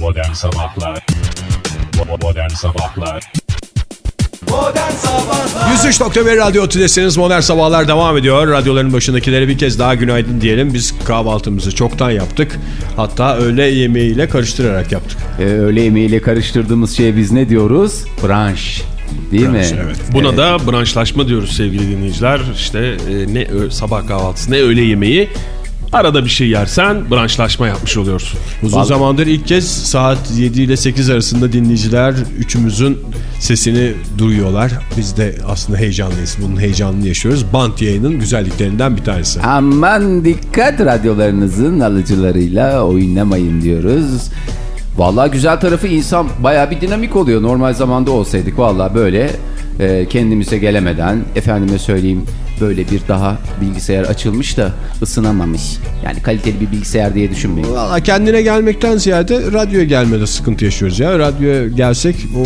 Modern Sabahlar Modern Sabahlar Modern Sabahlar 103.1 Radyo Tülesi'niz Modern Sabahlar devam ediyor. Radyoların başındakilere bir kez daha günaydın diyelim. Biz kahvaltımızı çoktan yaptık. Hatta öğle yemeğiyle karıştırarak yaptık. Ee, öğle yemeğiyle karıştırdığımız şeye biz ne diyoruz? Branş. Değil Branş, mi? evet. Buna da branşlaşma diyoruz sevgili dinleyiciler. İşte e, ne sabah kahvaltısı ne öğle yemeği. Arada bir şey yersen branşlaşma yapmış oluyorsun. Uzun Vallahi- zamandır ilk kez saat 7 ile 8 arasında dinleyiciler üçümüzün sesini duyuyorlar. Biz de aslında heyecanlıyız. Bunun heyecanını yaşıyoruz. Bant yayının güzelliklerinden bir tanesi. Aman dikkat radyolarınızın alıcılarıyla oynamayın diyoruz. Vallahi güzel tarafı insan baya bir dinamik oluyor. Normal zamanda olsaydık vallahi böyle e, kendimize gelemeden efendime söyleyeyim böyle bir daha bilgisayar açılmış da ısınamamış. Yani kaliteli bir bilgisayar diye düşünmeyin. Valla kendine gelmekten ziyade radyoya gelmede sıkıntı yaşıyoruz ya. Radyoya gelsek o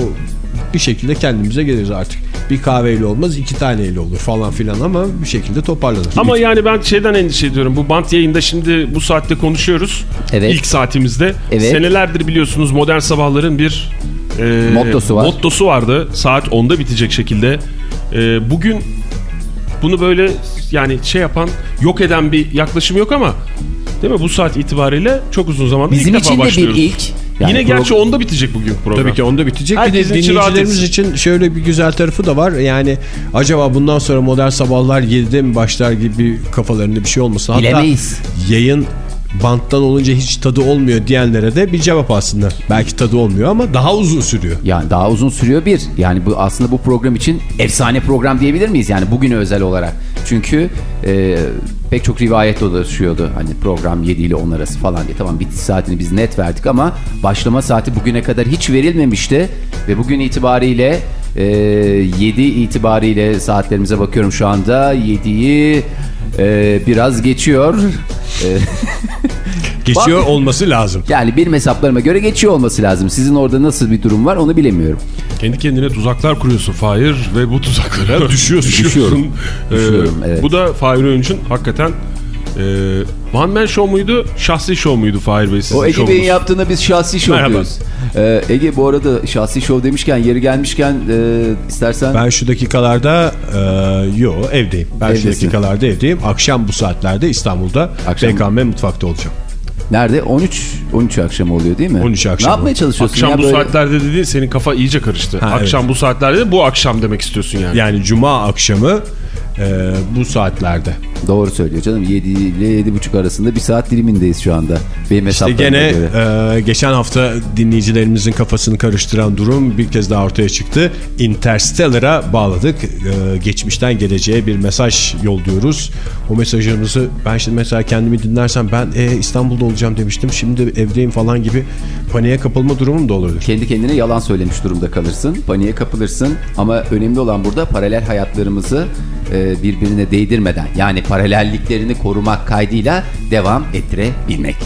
bir şekilde kendimize geliriz artık. Bir kahveyle olmaz iki taneyle olur falan filan ama bir şekilde toparlanır. Ama yani ben şeyden endişe ediyorum. Bu bant yayında şimdi bu saatte konuşuyoruz. Evet. İlk saatimizde. Evet. Senelerdir biliyorsunuz modern sabahların bir e, Mottosu var. Mottosu vardı. Saat 10'da bitecek şekilde. E, bugün bunu böyle yani şey yapan yok eden bir yaklaşım yok ama değil mi? Bu saat itibariyle çok uzun zamandır Bizim ilk defa için de bir başlıyoruz. ilk. Yani Yine gerçi 10'da bitecek bugün program. Tabii ki onda bitecek. Bir de dinleyicilerimiz için şöyle bir güzel tarafı da var. Yani acaba bundan sonra modern sabahlar 7'de mi başlar gibi kafalarında bir şey olmasın. Hatta Bilemeyiz. yayın banttan olunca hiç tadı olmuyor diyenlere de bir cevap aslında. Belki tadı olmuyor ama daha uzun sürüyor. Yani daha uzun sürüyor bir. Yani bu aslında bu program için efsane program diyebilir miyiz? Yani bugüne özel olarak. Çünkü e, pek çok rivayet dolaşıyordu. Hani program 7 ile 10 arası falan diye. Tamam bitiş saatini biz net verdik ama başlama saati bugüne kadar hiç verilmemişti. Ve bugün itibariyle e, 7 itibariyle saatlerimize bakıyorum şu anda. 7'yi e, biraz geçiyor. E, Geçiyor Bak- olması lazım. yani benim hesaplarıma göre geçiyor olması lazım. Sizin orada nasıl bir durum var onu bilemiyorum. Kendi kendine tuzaklar kuruyorsun Fahir ve bu tuzaklara düşüyorsun. Düşüyorum. Ee, Düşüyorum, evet. Bu da Fahir Öğünç'ün hakikaten e, One Man Show muydu, şahsi show muydu Fahir Bey sizin O Ege? Bey'in yaptığına biz şahsi şov Merhaba. diyoruz. Ee, Ege bu arada şahsi şov demişken yeri gelmişken e, istersen Ben şu dakikalarda e, yo evdeyim. Ben şu Evdesin. dakikalarda evdeyim. Akşam bu saatlerde İstanbul'da Akşam. BKM mutfakta olacağım. nerede? 13 13 akşam oluyor değil mi? 13 akşam Ne yapmaya çalışıyorsun Akşam ya bu böyle? saatlerde dedi senin kafa iyice karıştı. Ha, akşam evet. bu saatlerde bu akşam demek istiyorsun yani. Yani cuma akşamı e, bu saatlerde. Doğru söylüyor canım. 7 ile 7.30 arasında bir saat dilimindeyiz şu anda. Benim İşte gene göre. e, geçen hafta dinleyicilerimizin kafasını karıştıran durum bir kez daha ortaya çıktı. Interstellar'a bağladık. E, geçmişten geleceğe bir mesaj yolluyoruz. O mesajımızı ben şimdi mesela kendimi dinlersem ben e, İstanbul'da olacağım demiştim. Şimdi evdeyim falan gibi paniğe kapılma durumum da olabilir. Kendi kendine yalan söylemiş durumda kalırsın. Paniğe kapılırsın. Ama önemli olan burada paralel hayatlarımızı e, birbirine değdirmeden yani paralelliklerini korumak kaydıyla devam ettirebilmek.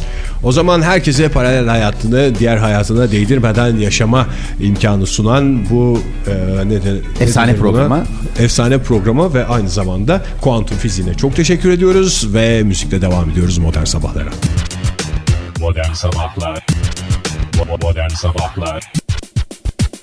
O zaman herkese paralel hayatını diğer hayatına değdirmeden yaşama imkanı sunan bu e, ne de, ne Efsane buna? programa. Efsane programa ve aynı zamanda kuantum fiziğine çok teşekkür ediyoruz ve müzikle devam ediyoruz modern sabahlara. Modern Sabahlar Modern Sabahlar Modern Sabahlar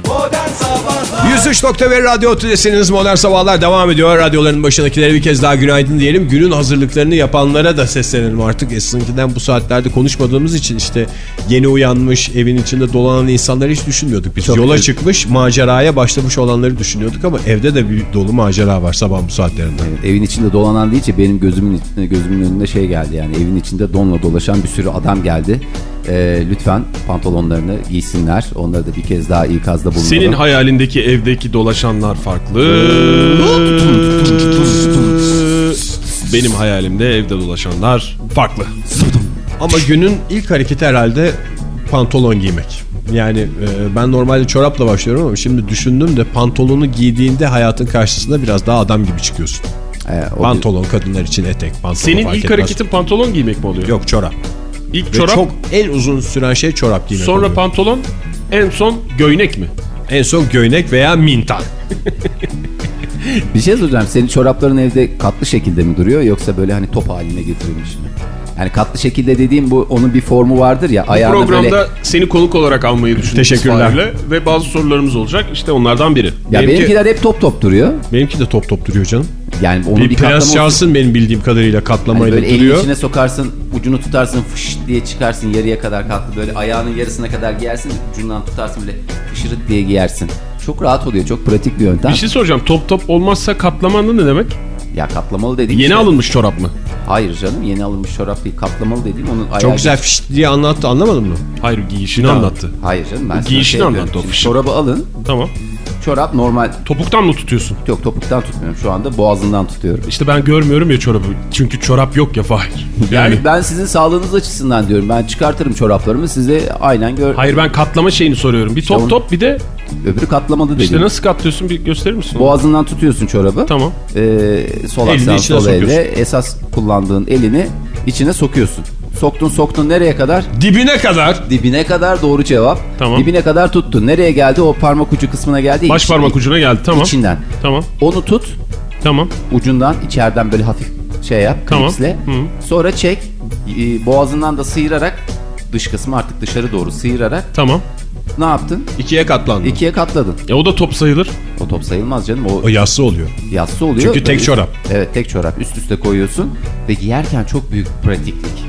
103.1 Radyo Tülesi'niz Modern Sabahlar devam ediyor. Radyoların başındakilere bir kez daha günaydın diyelim. Günün hazırlıklarını yapanlara da seslenelim artık. Eskiden bu saatlerde konuşmadığımız için işte yeni uyanmış, evin içinde dolanan insanları hiç düşünmüyorduk. Biz Çok yola güzel. çıkmış, maceraya başlamış olanları düşünüyorduk ama evde de bir dolu macera var sabah bu saatlerinde. Evet, evin içinde dolanan deyince benim gözümün gözümün önünde şey geldi yani evin içinde donla dolaşan bir sürü adam geldi. Ee, lütfen pantolonlarını giysinler. Onları da bir kez daha ikazda bulunalım. Senin hayalindeki evdeki dolaşanlar farklı. Benim hayalimde evde dolaşanlar farklı. Ama günün ilk hareketi herhalde pantolon giymek. Yani e, ben normalde çorapla başlıyorum ama şimdi düşündüm de pantolonu giydiğinde hayatın karşısında biraz daha adam gibi çıkıyorsun. Ee, o Pantolon kadınlar için etek, pantolon Senin ilk etmez. hareketin pantolon giymek mi oluyor? Yok çorap. İlk Ve çorap, çok en uzun süren şey çorap giymek sonra oluyor. pantolon, en son göйnek mi? En son göğnek veya mintan. Bir şey soracağım. Senin çorapların evde katlı şekilde mi duruyor yoksa böyle hani top haline getirilmiş mi? Yani katlı şekilde dediğim bu onun bir formu vardır ya. Bu programda böyle seni konuk olarak almayı düşündük. Teşekkürler. İsmail'le Ve bazı sorularımız olacak. İşte onlardan biri. ya Benimki- benimkiler hep top top duruyor. Benimki de top top duruyor canım. Yani onu Bir, bir, Prens Charles'ın benim bildiğim kadarıyla Hani katlamayla böyle elin duruyor. içine sokarsın, ucunu tutarsın, fış diye çıkarsın yarıya kadar katlı. Böyle ayağının yarısına kadar giyersin, ucundan tutarsın böyle fışırıt diye giyersin. Çok rahat oluyor, çok pratik bir yöntem. Bir şey soracağım. Top top olmazsa katlamalı ne demek? Ya katlamalı dediğim Yeni işte- alınmış çorap mı? Hayır canım, yeni alınmış çorap değil. Katlamalı dediğim onun ayağı... Çok güzel fiş diye anlattı anlamadın mı? Hayır giyişini anlattı. Hayır canım, ben sana giyişini yapıyorum. anlattı o. Çorabı alın, Tamam. Çorap normal... Topuktan mı tutuyorsun? Yok topuktan tutmuyorum, şu anda boğazından tutuyorum. İşte ben görmüyorum ya çorabı. Çünkü çorap yok ya Fahir. Yani, Yani, ben sizin sağlığınız açısından diyorum. Ben çıkartırım çoraplarımı size aynen gör. hayır ben katlama şeyini soruyorum. Bir top onu- top bir de Öbürü katlamalı dedim. işte nasıl katlıyorsun bir gösterir misin? Boğazından tutuyorsun çorabı. Tamam. Ee, sol aksan sol elle esas kullandığın elini içine sokuyorsun. Soktun soktun nereye kadar? Dibine kadar. Dibine kadar doğru cevap. Tamam. Dibine kadar tuttun. Nereye geldi? O parmak ucu kısmına geldi. Baş parmak ucuna geldi. Tamam. İçinden. Tamam. Onu tut. Tamam. Ucundan içeriden böyle hafif şey yap. Tamam. klipsle. Hı. Sonra çek. Ee, Boğazından da sıyırarak dış kısmı artık dışarı doğru sıyırarak Tamam. ne yaptın? İkiye katlandı. İkiye katladın. E o da top sayılır. O top sayılmaz canım. O O yassı oluyor. yassı oluyor. Çünkü tek Böyle- çorap. Evet tek çorap üst üste koyuyorsun ve giyerken çok büyük pratiklik.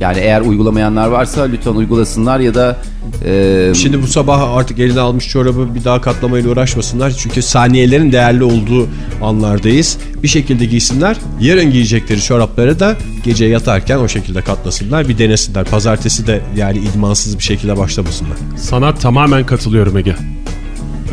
Yani eğer uygulamayanlar varsa lütfen uygulasınlar ya da e, Şimdi bu sabah artık eline almış çorabı bir daha katlamayla uğraşmasınlar. Çünkü saniyelerin değerli olduğu anlardayız. Bir şekilde giysinler. Yarın giyecekleri çorapları da gece yatarken o şekilde katlasınlar. Bir denesinler. Pazartesi de yani idmansız bir şekilde başlamasınlar. Sana tamamen katılıyorum Ege.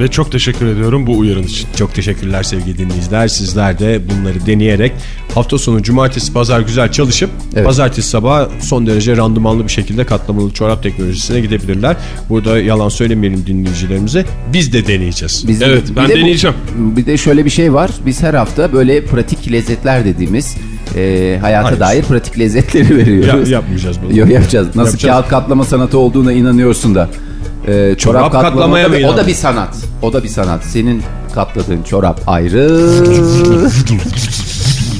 Ve çok teşekkür ediyorum bu uyarın için. Çok teşekkürler sevgili dinleyiciler. Sizler de bunları deneyerek hafta sonu cumartesi pazar güzel çalışıp Evet. pazartesi sabah son derece randımanlı bir şekilde katlamalı çorap teknolojisine gidebilirler. Burada yalan söylemeyelim dinleyicilerimize. Biz de deneyeceğiz. biz- Evet, bir ben de bu- deneyeceğim. bir de şöyle bir şey var. Biz her hafta böyle pratik lezzetler dediğimiz e, hayata Hayır. dair pratik lezzetleri veriyoruz. Ya- yapmayacağız bunu. Yok yapacağız. Nasıl Yapacağız. kağıt katlama sanatı olduğuna inanıyorsun da. E, çorap, Çorap katlamaya mı o da bir sanat. O da bir sanat. Senin katladığın çorap ayrı.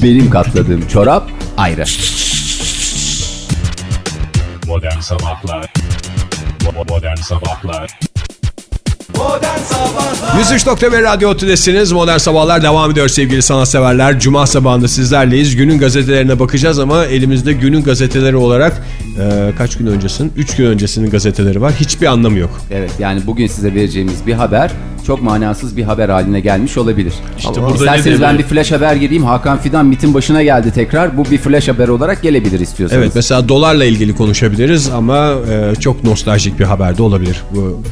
benim katladığım çorap ayrı. Modern Sabahlar Modern Sabahlar 103.1 Radyo Tülesi'niz. Modern Sabahlar devam ediyor sevgili sanatseverler. Cuma sabahında sizlerleyiz. Günün gazetelerine bakacağız ama elimizde günün gazeteleri olarak e, kaç gün öncesinin? 3 gün öncesinin gazeteleri var. Hiçbir anlamı yok. Evet yani bugün size vereceğimiz bir haber çok manasız bir haber haline gelmiş olabilir. İşte Ama burada İsterseniz ben bir flash haber gireyim. Hakan Fidan MIT'in başına geldi tekrar. Bu bir flash haber olarak gelebilir istiyorsanız. Evet mesela dolarla ilgili konuşabiliriz ama e, çok nostaljik bir haber de olabilir. Bu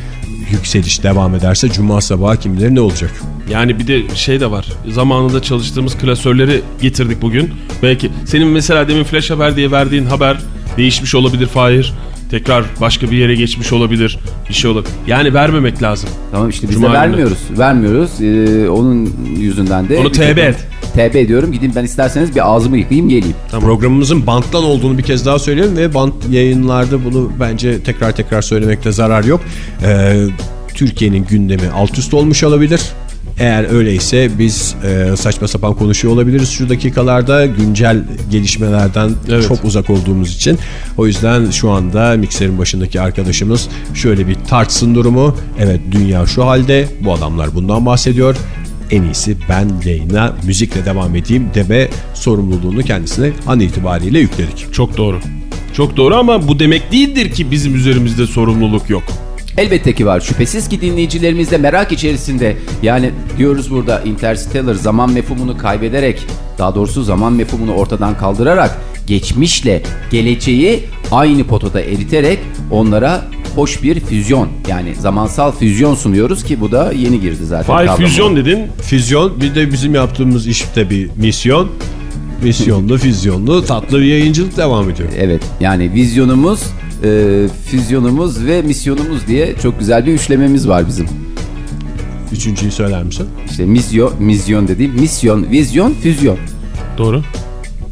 yükseliş devam ederse Cuma sabahı kim bilir ne olacak? Yani bir de şey de var. Zamanında çalıştığımız klasörleri getirdik bugün. Belki senin mesela demin flash haber diye verdiğin haber değişmiş olabilir Fahir. Tekrar başka bir yere geçmiş olabilir. Bir şey olabilir. Yani vermemek lazım. Tamam işte biz Cuma de günü. vermiyoruz. Vermiyoruz. Ee, onun yüzünden de... Onu TB et. TB ediyorum. Gidin ben isterseniz bir ağzımı yıkayayım geleyim. Programımızın banttan olduğunu bir kez daha söyleyelim ve bant yayınlarda bunu bence tekrar tekrar söylemekte zarar yok. Ee, Türkiye'nin gündemi alt üst olmuş olabilir. Eğer öyleyse biz e, saçma sapan konuşuyor olabiliriz şu dakikalarda güncel gelişmelerden Evet. çok uzak olduğumuz için. O yüzden şu anda mikserin başındaki arkadaşımız şöyle bir tartsın durumu. Evet dünya şu halde bu adamlar bundan bahsediyor. En iyisi ben yayına müzikle devam edeyim deme sorumluluğunu kendisine an itibariyle yükledik. Çok doğru. Çok doğru ama bu demek değildir ki bizim üzerimizde sorumluluk yok. Elbette ki var. Şüphesiz ki dinleyicilerimiz de merak içerisinde. Yani diyoruz burada Interstellar zaman mefhumunu kaybederek, daha doğrusu zaman mefhumunu ortadan kaldırarak, geçmişle geleceği aynı potada eriterek onlara hoş bir füzyon yani zamansal füzyon sunuyoruz ki bu da yeni girdi zaten. Kavrama. füzyon dedin. Füzyon bir de bizim yaptığımız işte bir misyon. Misyonlu, füzyonlu, tatlı bir yayıncılık devam ediyor. Evet yani vizyonumuz, e, füzyonumuz ve misyonumuz diye çok güzel bir üçlememiz var bizim. Üçüncüyü söyler misin? İşte misyon, misyon dediğim misyon, vizyon, füzyon. Doğru.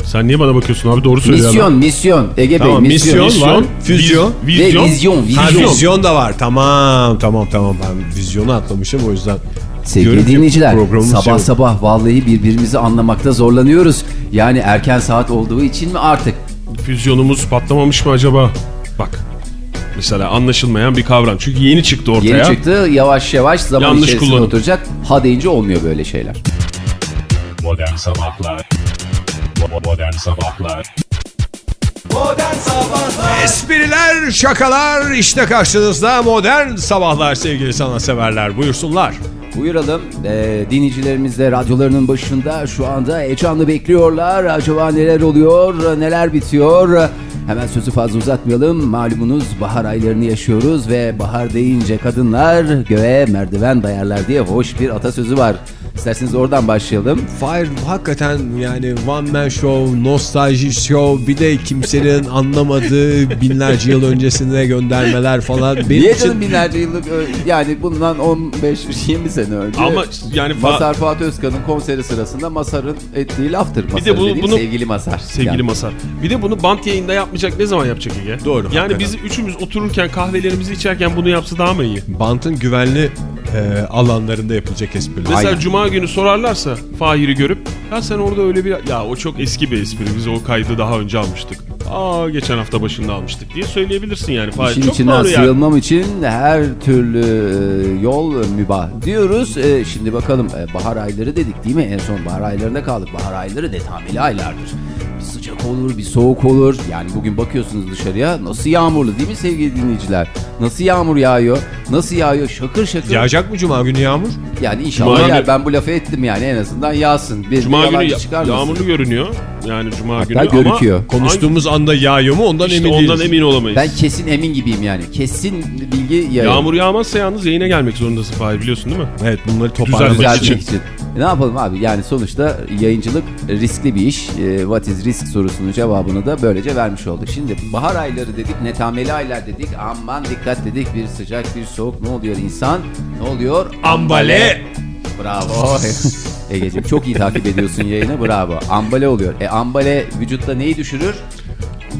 Sen niye bana bakıyorsun abi? Doğru söylüyor Misyon, adam. misyon. Ege Tamam, Bey, misyon. misyon. var, füzyon. Ve vizyon. vizyon, Ha, vizyon. da var. Tamam, tamam, tamam. Ben vizyonu atlamışım o yüzden. Sevgili ki dinleyiciler, sabah şey- sabah vallahi birbirimizi anlamakta zorlanıyoruz. Yani erken saat olduğu için mi artık? füzyonumuz patlamamış mı acaba? Bak. Mesela anlaşılmayan bir kavram. Çünkü yeni çıktı ortaya. Yeni çıktı yavaş yavaş zaman Yanlış içerisinde kullanım. oturacak. Ha deyince olmuyor böyle şeyler. Modern Sabahlar Modern Sabahlar Modern Sabahlar Espriler, şakalar işte karşınızda modern sabahlar sevgili sanatseverler buyursunlar. Buyuralım. Ee, dinleyicilerimiz de radyolarının başında şu anda heyecanlı bekliyorlar. Acaba neler oluyor, neler bitiyor? Hemen sözü fazla uzatmayalım. Malumunuz bahar aylarını yaşıyoruz ve bahar deyince kadınlar göğe merdiven dayarlar diye hoş bir atasözü var. İsterseniz oradan başlayalım. Fire hakikaten yani one man show, nostalji show bir de kimsenin anlamadığı binlerce yıl öncesine göndermeler falan. Benim Niye için canım binlerce yıllık yani bundan 15-20 sene önce Ama yani fa- Masar Fuat Özkan'ın konseri sırasında Masar'ın ettiği laftır. Masar de bu- dediğim bunu- sevgili Masar. Sevgili Yani. Masar. Bir de bunu bant yayında yapmayacak ne zaman yapacak Ege? Doğru, Yani hakikaten. biz üçümüz otururken kahvelerimizi içerken bunu yapsa daha mı iyi? bantın güvenli e, alanlarında yapılacak espriler. Mesela Aynen. cuma günü sorarlarsa Fahir'i görüp ya sen orada öyle bir ya o çok eski bir espri biz o kaydı daha önce almıştık. Aa geçen hafta başında almıştık diye söyleyebilirsin yani. Fahir İşin çok içinden doğru yani. için her türlü e, yol mübah diyoruz. E, Şimdi bakalım e, bahar ayları dedik değil mi? En son bahar aylarında kaldık. Bahar ayları netameli aylardır. Sıcak olur, bir soğuk olur. Yani bugün bakıyorsunuz dışarıya nasıl yağmurlu değil mi sevgili dinleyiciler? Nasıl yağmur yağıyor? Nasıl yağıyor? Şakır şakır. Yağacak mı cuma günü yağmur? Yani inşallah Cuma günü- Ben bu lafı ettim yani en azından yağsın. Bir Cuma bir günü ya- çıkarmasın. yağmurlu görünüyor. Yani cuma Hatta günü görüküyor. ama Konuştuğumuz anda yağıyor mu ondan işte emin ondan değiliz. emin olamayız. Ben kesin emin gibiyim yani. Kesin bilgi yayın. Yağmur yağmazsa yalnız yayına gelmek zorundasın Fahir biliyorsun değil mi? Evet bunları toparlamak için. için. E ne yapalım abi yani sonuçta yayıncılık riskli bir iş. E, what is risk sorusunun cevabını da böylece vermiş olduk. Şimdi bahar ayları dedik, netameli aylar dedik. Aman dikkat dedik bir sıcak bir soğuk ne oluyor insan? Ne oluyor? Ambale. Bravo. Egeciğim çok iyi takip ediyorsun yayını bravo. Ambale oluyor. E ambale vücutta neyi düşürür?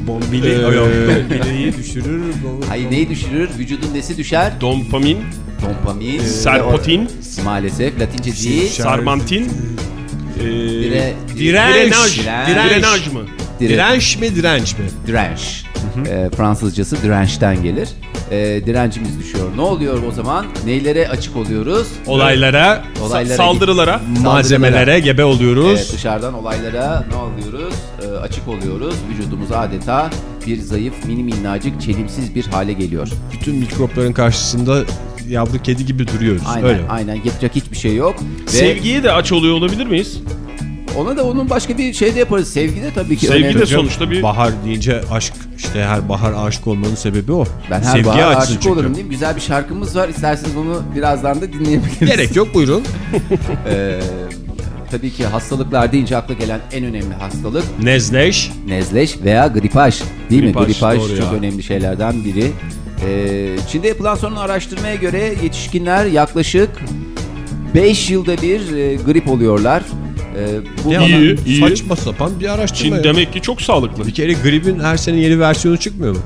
Bombili, Ee, bombiliyi düşürür. Hayır neyi düşürür? Vücudun nesi düşer? Dopamin, Dopamin. serpotin, Ve o- Maalesef latince değil. sarmantin, e, Dire, Direnç. Direnç. drenaj mı? dire- Direnç mi direnç mi? direnç. Ee, Fransızcası dirençten gelir. Ee, direncimiz düşüyor. Ne oluyor o zaman? Neylere açık oluyoruz? Olaylara, Olaylara Saldırılara. malzemelere gebe oluyoruz. Evet, dışarıdan olaylara ne oluyoruz? Ee, açık oluyoruz. Vücudumuz adeta bir zayıf, mini minnacık, çelimsiz bir hale geliyor. Bütün mikropların karşısında yavru kedi gibi duruyoruz. Aynen, Öyle. aynen. Yapacak hiçbir şey yok. Ve Sevgiye de aç oluyor olabilir miyiz? ona da onun başka bir şey de yaparız. Sevgi de tabii ki Sevgi önemli. de sonuçta bir Bahar deyince aşk işte her bahar aşık olmanın sebebi o. Ben her Sevgiye bahar aşık çünkü. olurum değil mi? Güzel bir şarkımız var. İsterseniz onu birazdan da dinleyebiliriz. Gerek yok buyurun. Ee, tabii ki hastalıklar deyince akla gelen en önemli hastalık Nezleş. nezleş veya gripaj. Değil Gripaj, mi? Gripaj çok ya. önemli şeylerden biri. Ee, Çin'de yapılan son araştırmaya göre yetişkinler yaklaşık 5 yılda bir e, grip oluyorlar. Ee, bu bana- İyi, iyi. Saçma sapan bir araştırma. Çin ya. demek ki çok sağlıklı. Bir kere gripin her sene yeni versiyonu çıkmıyor mu?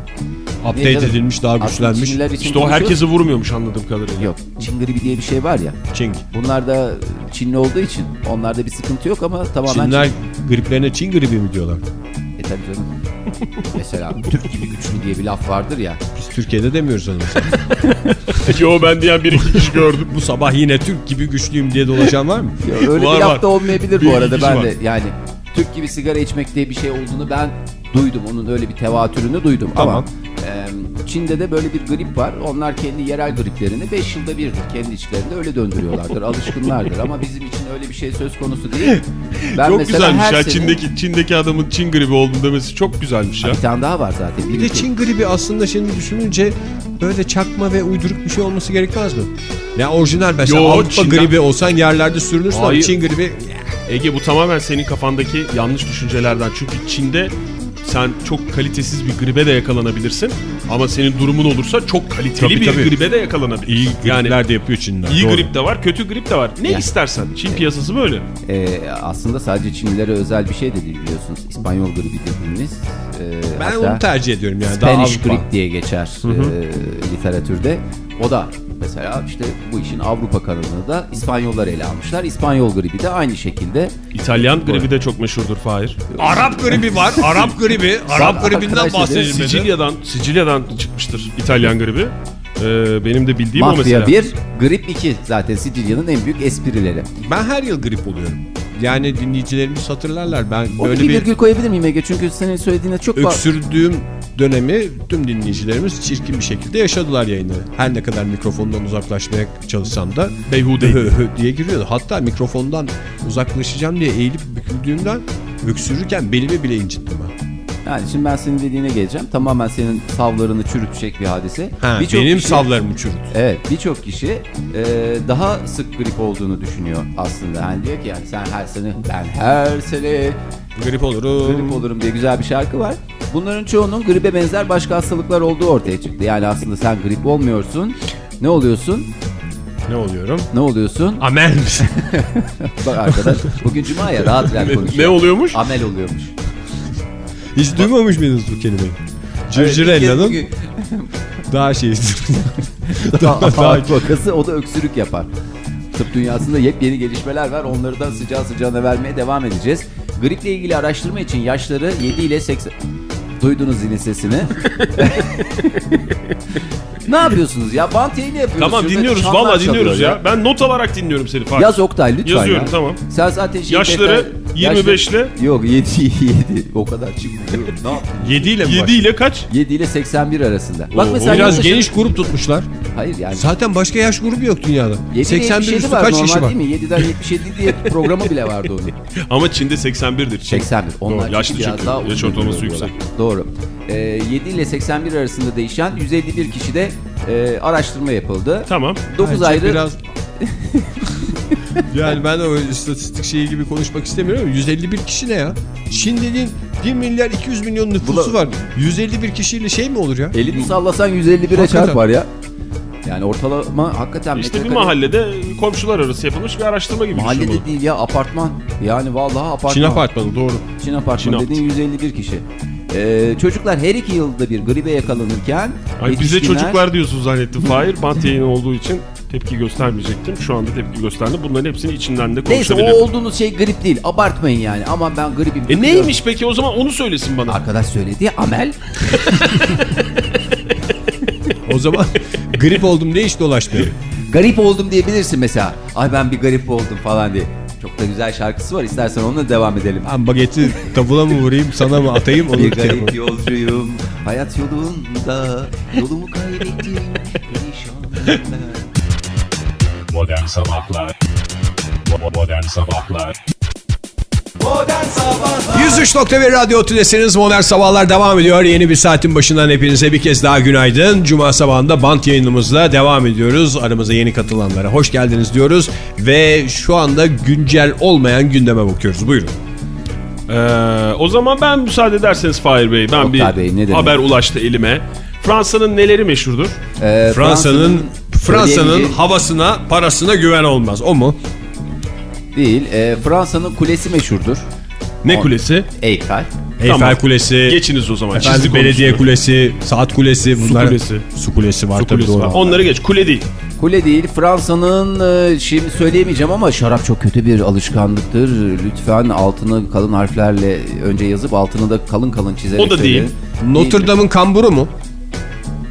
Update Niye edilmiş, daha güçlenmiş. İşte o herkesi vurmuyormuş anladığım kadarıyla. Yok. Çin gribi diye bir şey var ya. Çin. Bunlar da Çinli olduğu için onlarda bir sıkıntı yok ama tamamen Çinler Çin- griplerine Çin gribi mi diyorlar? E tabii canım. Mesela Türk gibi güçlü diye bir laf vardır ya. Biz Türkiye'de demiyoruz onu mesela. Yo ben diyen bir iki kişi gördüm. Bu sabah yine Türk gibi güçlüyüm diye dolaşan var mı? Ya öyle Var, bir laf da olmayabilir Bir bu arada ben var. de yani Türk gibi sigara içmek diye bir şey olduğunu ben duydum. Onun öyle bir tevatürünü duydum Tamam. ama e, Çin'de de böyle bir grip var. Onlar kendi yerel griplerini 5 yılda birdir kendi içlerinde öyle döndürüyorlardır. Alışkınlardır ama bizim için öyle bir şey söz konusu değil. Ben çok mesela güzelmiş her ya sene- Çin'deki Çin'deki adamın Çin gribi olduğunu demesi çok güzelmiş ya. Bir tane daha var zaten. Bir de Çin gribi aslında şimdi düşününce böyle çakma ve uyduruk bir şey olması gerekmez mi? Ya orijinal mesela Yo, Avrupa Çin'den- gribi olsan yerlerde sürünürsün ama Hayır. Çin gribi Ege bu tamamen senin kafandaki yanlış düşüncelerden. Çünkü Çin'de sen çok kalitesiz bir gribe de yakalanabilirsin. Ama senin durumun olursa çok kaliteli Tabii, bir tabii. gribe de yakalanabilirsin. iyi yani gripler de yapıyor Çinler. iyi Doğru. grip de var, kötü grip de var. Ne Ya. istersen. Çin piyasası böyle. Ee, aslında sadece Çinlilere özel bir şey de değil biliyorsunuz. İspanyol gribi dediğimiz. e, Ben onu tercih ediyorum yani. Daha Spanish Avrupa. grip diye geçer e, literatürde. O da mesela işte bu işin Avrupa kanalını da İspanyollar ele almışlar. İspanyol gribi de aynı şekilde. İtalyan gribi de çok meşhurdur Fahir. Arap gribi var. Arap gribi. Arap gribinden dedi. Sicilya'dan, Sicilya'dan çıkmıştır İtalyan gribi. Ee, benim de bildiğim o Mafya mesela. 1, grip 2 zaten Sicilya'nın en büyük esprileri. Ben her yıl grip oluyorum. Yani dinleyicilerimiz hatırlarlar. Ben Orada böyle bir bir virgül koyabilir miyim Ege? Çünkü senin söylediğine çok var. öksürdüğüm dönemi tüm dinleyicilerimiz çirkin bir şekilde yaşadılar yayını. Her ne kadar mikrofondan uzaklaşmaya çalışsam da hı diye giriyordu. Hatta mikrofondan uzaklaşacağım diye eğilip büküldüğümden öksürürken belimi bile incittim ben. Yani şimdi ben senin dediğine geleceğim. Tamamen senin savlarını çürütecek bir hadise. Ha, Birçok benim kişi- savlarımı çürüt. Evet birçok kişi e, daha sık grip olduğunu düşünüyor aslında. Yani diyor ki yani sen her sene ben her sene Grip olurum. grip olurum diye güzel bir şarkı var. Bunların çoğunun gribe benzer başka hastalıklar olduğu ortaya çıktı. Yani aslında sen grip olmuyorsun. Ne oluyorsun? Ne oluyorum? Ne oluyorsun? Amel. Bak arkadaş bugün cuma ya rahat rahat konuşuyor. ne oluyormuş? Amel oluyormuş. Hiç duymamış mıydınız bu kelimeyi? Cırcırella'nın daha şey. daha daha- ağır vakası o da öksürük yapar. Tıp dünyasında yepyeni gelişmeler var. Onları da sıcağı sıcağına vermeye devam edeceğiz. Griple ilgili araştırma için yaşları 7 ile 80... Duydunuz zilin sesini. ne yapıyorsunuz ya? Bant yayını yapıyoruz. Tamam Şurada dinliyoruz. Vallahi dinliyoruz çalıyor ya. Ben not alarak dinliyorum seni Fahir. Yaz Oktay lütfen Yazıyorum, ya. tamam. Sen zaten şey Yaşları 25 ile Yok 7 7 o kadar çıkmıyor. ne yaptın? 7 ile mi 7 başlıyor? ile kaç? 7 ile 81 arasında. Bak Oo, mesela Biraz geniş grup tutmuşlar. Hayır yani. Zaten başka yaş grubu yok dünyada. 7 81 üstü var, kaç yaşı var? değil mi? 7'den 77 diye programı bile vardı onun. Ama Çin'de 81'dir. Çin. 81. Onlar Doğru, yaşlı çünkü biraz çünkü. daha Yaş ortalaması yüksek. Doğru. Ee, 7 ile 81 arasında değişen 151 kişide e, araştırma yapıldı. Tamam. 9 Bence ayrı biraz yani ben o istatistik şeyi gibi konuşmak istemiyorum ama 151 kişi ne ya? Çin dediğin 1 milyar 200 milyon nüfusu var. 151 kişiyle şey mi olur ya? elini sallasan 151'e Hakikaten. çarpar ya. Yani ortalama hakikaten İşte bir mahallede komşular arası yapılmış bir araştırma gibi. Mahallede değil ya apartman. Yani vallahi apartman. Çin apartmanı doğru. Çin apartmanı Çin dediğin 151 kişi. Ee, çocuklar her iki yılda bir gribe yakalanırken Ay bize yetişkinler- çocuklar diyorsun zannettim Fahir. Bant yayını olduğu için tepki göstermeyecektim. Şu anda tepki gösterdi. Bunların hepsini içinden de Neyse konuşabilirim. o olduğunuz şey grip değil. Abartmayın yani. Aman ben gripim. E neymiş peki o zaman onu söylesin bana. Arkadaş söyledi amel. O zaman grip oldum diye hiç dolaşmıyorum. Garip oldum diyebilirsin mesela. Ay ben bir garip oldum falan diye. Çok da güzel şarkısı var. İstersen onunla devam edelim. Ben bageti tavula mı vurayım sana mı atayım onu Bir şey yapalım. garip yolcuyum. Hayat yolunda yolumu kaybettim. Perişanım ben. Modern Sabahlar Modern Sabahlar Modern Sabahlar 103.1 Radyo Tülesi'niz Modern Sabahlar devam ediyor. Yeni bir saatin başından hepinize bir kez daha günaydın. Cuma sabahında bant yayınımızla devam ediyoruz. Aramıza yeni katılanlara hoş geldiniz diyoruz. Ve şu anda güncel olmayan gündeme bakıyoruz. Buyurun. Ee, o zaman ben müsaade ederseniz Fahir Bey. Ben Oktay bir demek? haber ulaştı elime. Fransa'nın neleri meşhurdur? Ee, Fransa'nın Fransa'nın söyleyemeyeceği- havasına, parasına güven olmaz. O mu? değil. Ee, Fransa'nın kulesi meşhurdur. Ne O- kulesi? Eyfel. Eyfel Tamam. Kulesi, Geçiniz o zaman. efendim, Çizgi Belediye. Kulesi, Saat Kulesi. Bunlar... Kulesi. Su Kulesi var Su tabii kulesi doğru. var. Onları geç. Kule değil. Kule değil. Fransa'nın e, şimdi söyleyemeyeceğim ama şarap çok kötü bir alışkanlıktır. Lütfen altını kalın harflerle önce yazıp altını da kalın kalın çizerek O da söyleyin. değil. Notre Dame'ın kamburu mu?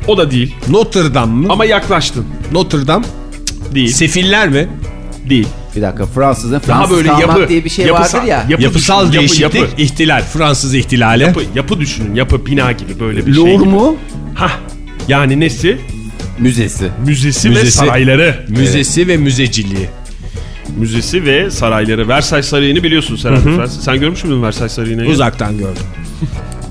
O da değil. Notre Dame mı? Ama yaklaştın. Notre Dame. Değil. Sefiller mi? değil. Bir dakika Fransızın Daha Fransız böyle kalmak yapı. diye bir şey yapısal- vardır ya. Yapı Yapısal düşünün, değişiklik, Yapı, yapı. ihtilal. Fransız ihtilali. Yapı, yapı düşünün. Yapı bina gibi böyle bir şey. Louvre mu? Hah. Yani nesi? Müzesi. Müzesi, ve Müzesi. sarayları. Müzesi ve müzeciliği. Müzesi ve sarayları. Versailles Sarayı'nı biliyorsun herhalde. Sen görmüş müydün Versailles Sarayı'nı? Uzaktan gördüm.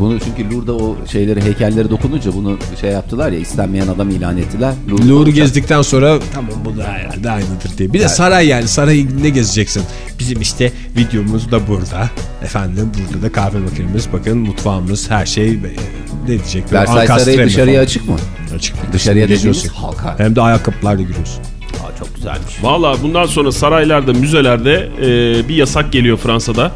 Bunu çünkü Louvre'da o şeyleri heykelleri dokununca bunu şey yaptılar ya istenmeyen adam ilan ettiler. Louvre'u olacak. gezdikten sonra tamam bu da herhalde aynıdır diye. Bir de saray yani sarayı ne gezeceksin? Bizim işte videomuz da burada. Efendim burada da kahve makinemiz bakın mutfağımız her şey e, ne diyecekler? Versailles Ankastre Sarayı dışarıya falan? açık mı? Açık. Dışarıya Geziyorsun. dediğimiz halka. Hem de ayakkabılarla giriyorsun. Aa, çok güzelmiş. Valla bundan sonra saraylarda, müzelerde e, bir yasak geliyor Fransa'da.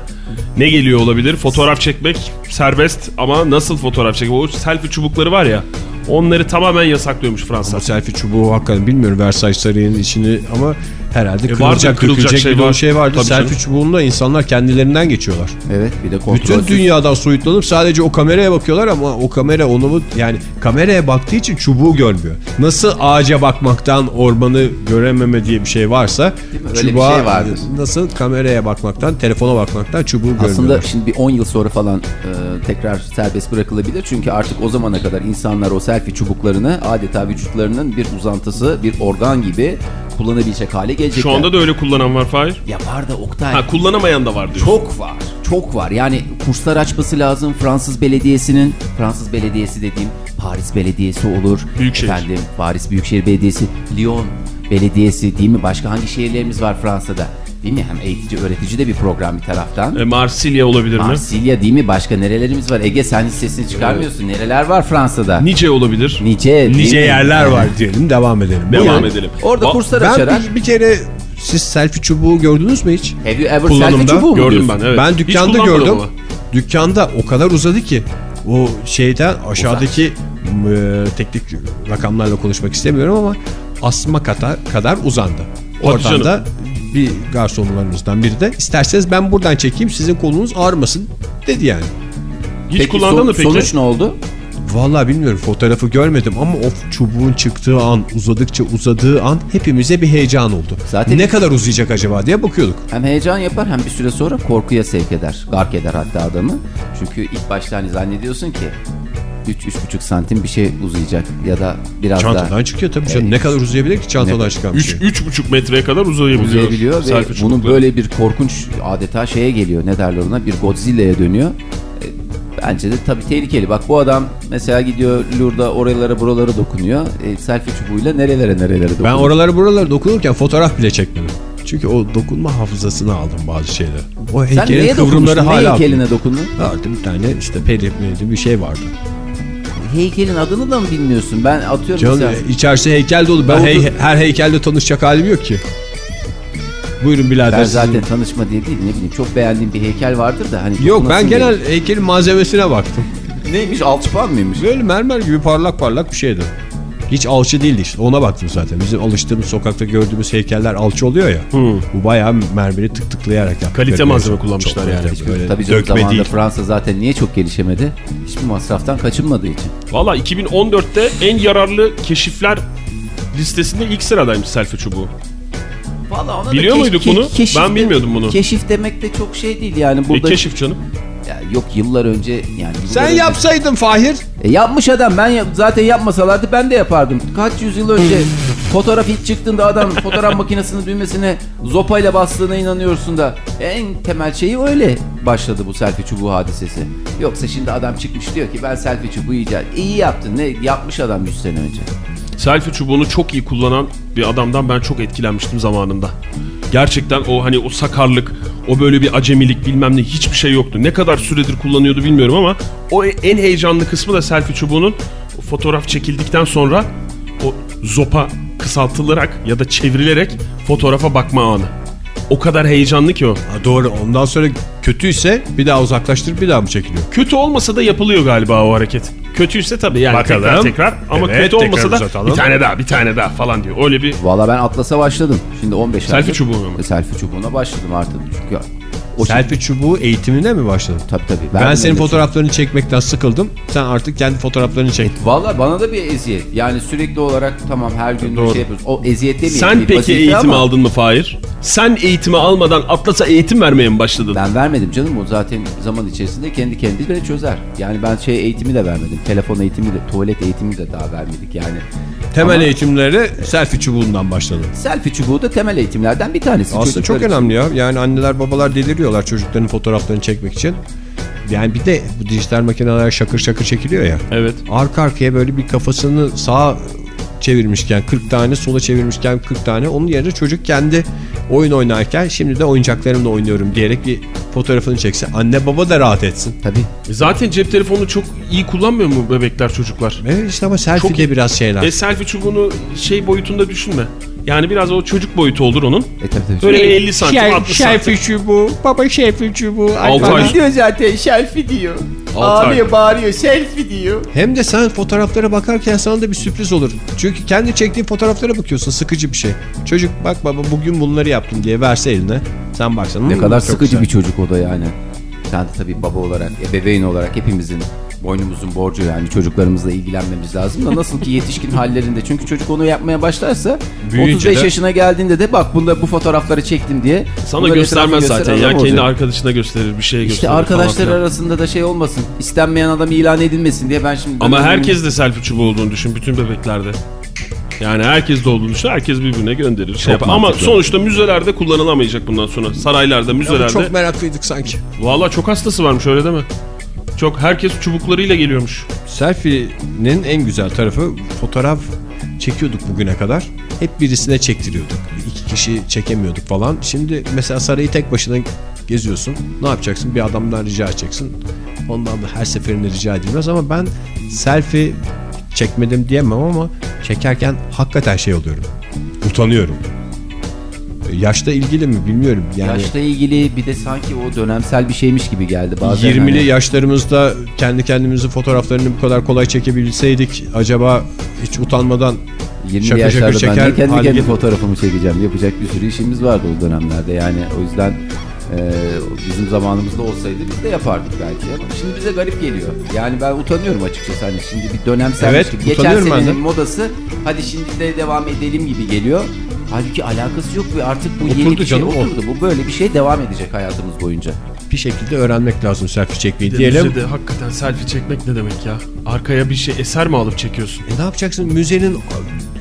Ne geliyor olabilir? Fotoğraf çekmek serbest ama nasıl fotoğraf çekmek? O selfie çubukları var ya Onları tamamen yasaklıyormuş Fransa. O selfie çubuğu hakikaten bilmiyorum Versailles Sarayı'nın içini ama herhalde vardır, kırılacak, kırılacak dökülecek şey bir var. şey vardı. Tabii selfie canım. çubuğunda insanlar kendilerinden geçiyorlar. Evet bir de kontrol. Bütün dünyadan soyutlanıp sadece o kameraya bakıyorlar ama o kamera onu mu yani kameraya baktığı için çubuğu görmüyor. Nasıl ağaca bakmaktan ormanı görememe diye bir şey varsa? Öyle bir çubuğa şey vardır. nasıl kameraya bakmaktan telefona bakmaktan çubuğu Aslında görmüyorlar. şimdi bir 10 yıl sonra falan e, tekrar serbest bırakılabilir. Çünkü artık o zamana kadar insanlar o selfie çubuklarını adeta vücutlarının bir uzantısı, bir organ gibi kullanabilecek hale gelecekler. Şu anda da öyle kullanan var Fahir. Ya var da Oktay. Ha kullanamayan da var diyor. Çok var. Çok var. Yani kurslar açması lazım Fransız Belediyesi'nin. Fransız Belediyesi dediğim Paris Belediyesi olur. Büyükşehir. Efendim Paris Büyükşehir Belediyesi, Lyon Belediyesi değil mi? Başka hangi şehirlerimiz var Fransa'da? Değil mi? Hem eğitici öğretici de bir program bir taraftan. E, Marsilya olabilir mi? Marsilya değil mi? Başka nerelerimiz var? Ege sen hiç sesini çıkarmıyorsun. Nereler var Fransa'da? Nice olabilir. Nice. Nice mi? yerler var diyelim devam edelim. Devam Yani edelim. Orada Ba- kurslar Ben açarak. bir, bir kere siz selfie çubuğu gördünüz mü hiç? Have you ever Kullanımda selfie çubuğu mu Gördüm diyorsun? ben evet. Ben dükkanda gördüm. ama. Dükkanda o kadar uzadı ki o şeyden aşağıdaki e, teknik rakamlarla konuşmak istemiyorum ama asma kata kadar uzandı. Oradan da bir garsonlarımızdan biri de isterseniz ben buradan çekeyim sizin kolunuz ağrımasın dedi yani. Hiç Peki kullandın mı peki? sonuç ne oldu? Vallahi bilmiyorum fotoğrafı görmedim ama o çubuğun çıktığı an uzadıkça uzadığı an hepimize bir heyecan oldu. Zaten- ne kadar uzayacak acaba diye bakıyorduk. Hem heyecan yapar hem bir süre sonra korkuya sevk eder. Gark eder hatta adamı. Çünkü ilk başta hani zannediyorsun ki 3-3,5 santim bir şey uzayacak ya da biraz Çantadan daha çıkıyor tabii canım. Ne kadar uzayabilir ki çantadan Ne- çıkan bir 3 şey. üç buçuk metreye kadar uzayabiliyor. uzayabiliyor ve Selfie bunun çubukları. böyle bir korkunç adeta şeye geliyor. Ne derler ona? Bir Godzilla'ya dönüyor. E, Bence de tabii tehlikeli. Bak bu adam mesela gidiyor Lourdes'a oralara buralara dokunuyor. E, selfie çubuğuyla nerelere nerelere dokunuyor. Ben oraları buraları dokunurken fotoğraf bile çekmedim. Çünkü o dokunma hafızasını aldım bazı şeyleri. O Sen heykelin neye kıvrımları dokunmuştun? Ne hala heykeline dokundun? Vardı bir tane işte peri bir şey vardı. Heykelin adını da mı bilmiyorsun? Ben atıyorum Canım mesela. içerisi heykel dolu. Ben hey- her heykelle tanışacak halim yok ki. Buyurun birader. Ben sizin- zaten tanışma diye değil ne bileyim çok beğendiğim bir heykel vardır da hani Yok ben genel gelir. heykelin malzemesine baktım. neymiş alçıpan mıymış? Böyle mermer gibi parlak parlak bir şeydi. Hiç alçı değildi işte ona baktım zaten. Bizim alıştığımız sokakta gördüğümüz heykeller alçı oluyor ya. Bu bayağı mermeri tık tıklayarak yaptık. Kalite Böyle malzeme kullanmışlar çok yani. kaliteli, Böyle Tabii canım dökme zamanında değil. Fransa zaten niye çok gelişemedi? Hiçbir masraftan kaçınmadığı için. Valla 2014'te en yararlı keşifler listesinde ilk sıradaymış selfie çubuğu. Vallahi ona Biliyor keş- muyduk ke- bunu? keşif Ben bilmiyordum bunu. Keşif demek de çok şey değil yani E, burada. keşif canım. Ya yok yıllar önce yani. Sen önce- yapsaydın Fahir. E, yapmış adam ben yap- zaten yapmasalardı ben de yapardım. Kaç yüzyıl önce fotoğraf ilk çıktığında adam fotoğraf makinesinin düğmesine zopayla bastığına inanıyorsun da en temel şeyi öyle başladı bu selfie çubuğu hadisesi. Yoksa şimdi adam çıkmış diyor ki ben selfie çubuğu icat. İyi yaptın ne yapmış adam 100 sene önce. Selfie çubuğunu çok iyi kullanan bir adamdan ben çok etkilenmiştim zamanında. Gerçekten o hani o sakarlık, o böyle bir acemilik bilmem ne hiçbir şey yoktu. Ne kadar süredir kullanıyordu bilmiyorum ama o en heyecanlı kısmı da selfie çubuğunun fotoğraf çekildikten sonra o zopa kısaltılarak ya da çevrilerek fotoğrafa bakma anı. O kadar heyecanlı ki o. Ha, doğru ondan sonra kötüyse bir daha uzaklaştırıp bir daha mı çekiliyor? Kötü olmasa da yapılıyor galiba o hareket. Kötüyse tabii yani Bakalım. tekrar tekrar ama Evet, kötü olmasa da uzatalım. bir tane daha bir tane daha falan diyor. Öyle bir Valla ben Atlas'a başladım. Şimdi 15 Selfie aydır- çubuğuna mı? E, Selfie çubuğuna başladım artık. Çünkü o Selfie çubuğu eğitimine mi başladın? Tabii tabii. Ben, Verdim senin bir fotoğraflarını çekmekten sıkıldım. Sen artık kendi fotoğraflarını çek. Valla bana da bir eziyet. Yani sürekli olarak tamam her gün bir Doğru. şey yapıyoruz. O eziyet demeyelim. Sen bir peki vazife eğitim ama aldın mı Fahir? Sen eğitimi almadan Atlas'a eğitim vermeye mi başladın? Ben vermedim canım. O zaten zaman içerisinde kendi kendine çözer. Yani ben şey eğitimi de vermedim. Telefon eğitimi de, tuvalet eğitimi de daha vermedik yani. Temel Ama eğitimlere selfie çubuğundan başladın. Selfie çubuğu da temel eğitimlerden bir tanesi. Aslında çok için. önemli ya. Yani anneler babalar deliriyorlar çocukların fotoğraflarını çekmek için. Yani bir de bu dijital makineler şakır şakır çekiliyor ya. Evet. Arka arkaya böyle bir kafasını sağa çevirmişken 40 tane sola çevirmişken 40 tane onun yerine çocuk kendi oyun oynarken şimdi de oyuncaklarımla oynuyorum diyerek bir fotoğrafını çekse anne baba da rahat etsin. Tabii. E Zaten cep telefonunu çok iyi kullanmıyor mu bebekler çocuklar? Evet işte ama selfie'de Çok iyi. biraz şeyler. E selfie çubuğunu şey boyutunda düşünme. Yani biraz o çocuk boyutu olur onun. E tabii tabii. Böyle bir 50 santim 60 santim. çubuğu baba selfie çubuğu. Altı ay, diyor zaten selfie diyor. Altı ay. Ağlıyor bağırıyor selfie diyor. Hem de sen fotoğraflara bakarken sana da bir sürpriz olur. Çünkü kendi çektiğin fotoğraflara bakıyorsun. Sıkıcı bir şey. Çocuk bak baba bugün bunları yaptım diye verse eline. Sen baksana. Ne "Hmm, kadar sıkıcı güzel." bir çocuk o da yani. Sen de tabii baba olarak, ebeveyn olarak hepimizin boynumuzun borcu yani çocuklarımızla ilgilenmemiz lazım da nasıl ki yetişkin hallerinde. Çünkü çocuk onu yapmaya başlarsa Büyüyünce 35 de- yaşına geldiğinde de bak bunda bu fotoğrafları çektim diye. Sana göstermez zaten ya. Kendi arkadaşına gösterir bir şey gösterir. İşte falan arkadaşlar filan. arasında da şey olmasın. İstenmeyen adam ilan edilmesin diye ben şimdi... Ama herkes de selfie çubuğu olduğunu düşün bütün bebeklerde. Yani herkes de olduğunu düşün. Herkes birbirine gönderir. Şey yapar. Ama sonuçta müzelerde kullanılamayacak bundan sonra. Saraylarda, müzelerde. çok meraklıydık sanki. Valla çok hastası varmış öyle deme. Çok herkes çubuklarıyla geliyormuş. Selfie'nin en güzel tarafı fotoğraf çekiyorduk bugüne kadar. Hep birisine çektiriyorduk. İki kişi çekemiyorduk falan. Şimdi mesela sarayı tek başına geziyorsun. Ne yapacaksın? Bir adamdan rica edeceksin. Ondan da her seferinde rica edilmez ama ben selfie çekmedim diyemem ama çekerken hakikaten şey oluyorum. Utanıyorum. Yaşta ilgili mi bilmiyorum. Yani Yaşla ilgili bir de sanki o dönemsel bir şeymiş gibi geldi. Bazen 20'li hani- yaşlarımızda kendi kendimizin fotoğraflarını bu kadar kolay çekebilseydik acaba hiç utanmadan 20 Şaka şaka yaşlarda ben şeker de kendi kendi getir- fotoğrafımı çekeceğim. Yapacak bir sürü işimiz vardı o dönemlerde. Yani o yüzden e, bizim zamanımızda olsaydı biz de yapardık belki. Ama şimdi bize garip geliyor. Yani ben utanıyorum açıkçası. Hani şimdi bir dönemsel Evet, gibi. Geçen ben senenin modası hadi şimdi de devam edelim gibi geliyor. Halbuki alakası yok ve artık bu yeni Oturdu bir şey canım, o- oturdu. Bu böyle bir şey devam edecek hayatımız boyunca. bir şekilde öğrenmek lazım selfie çekmeyi Bir de diyelim. müzede hakikaten selfie çekmek ne demek ya? Arkaya bir şey eser mi alıp çekiyorsun? E ne yapacaksın? Müzenin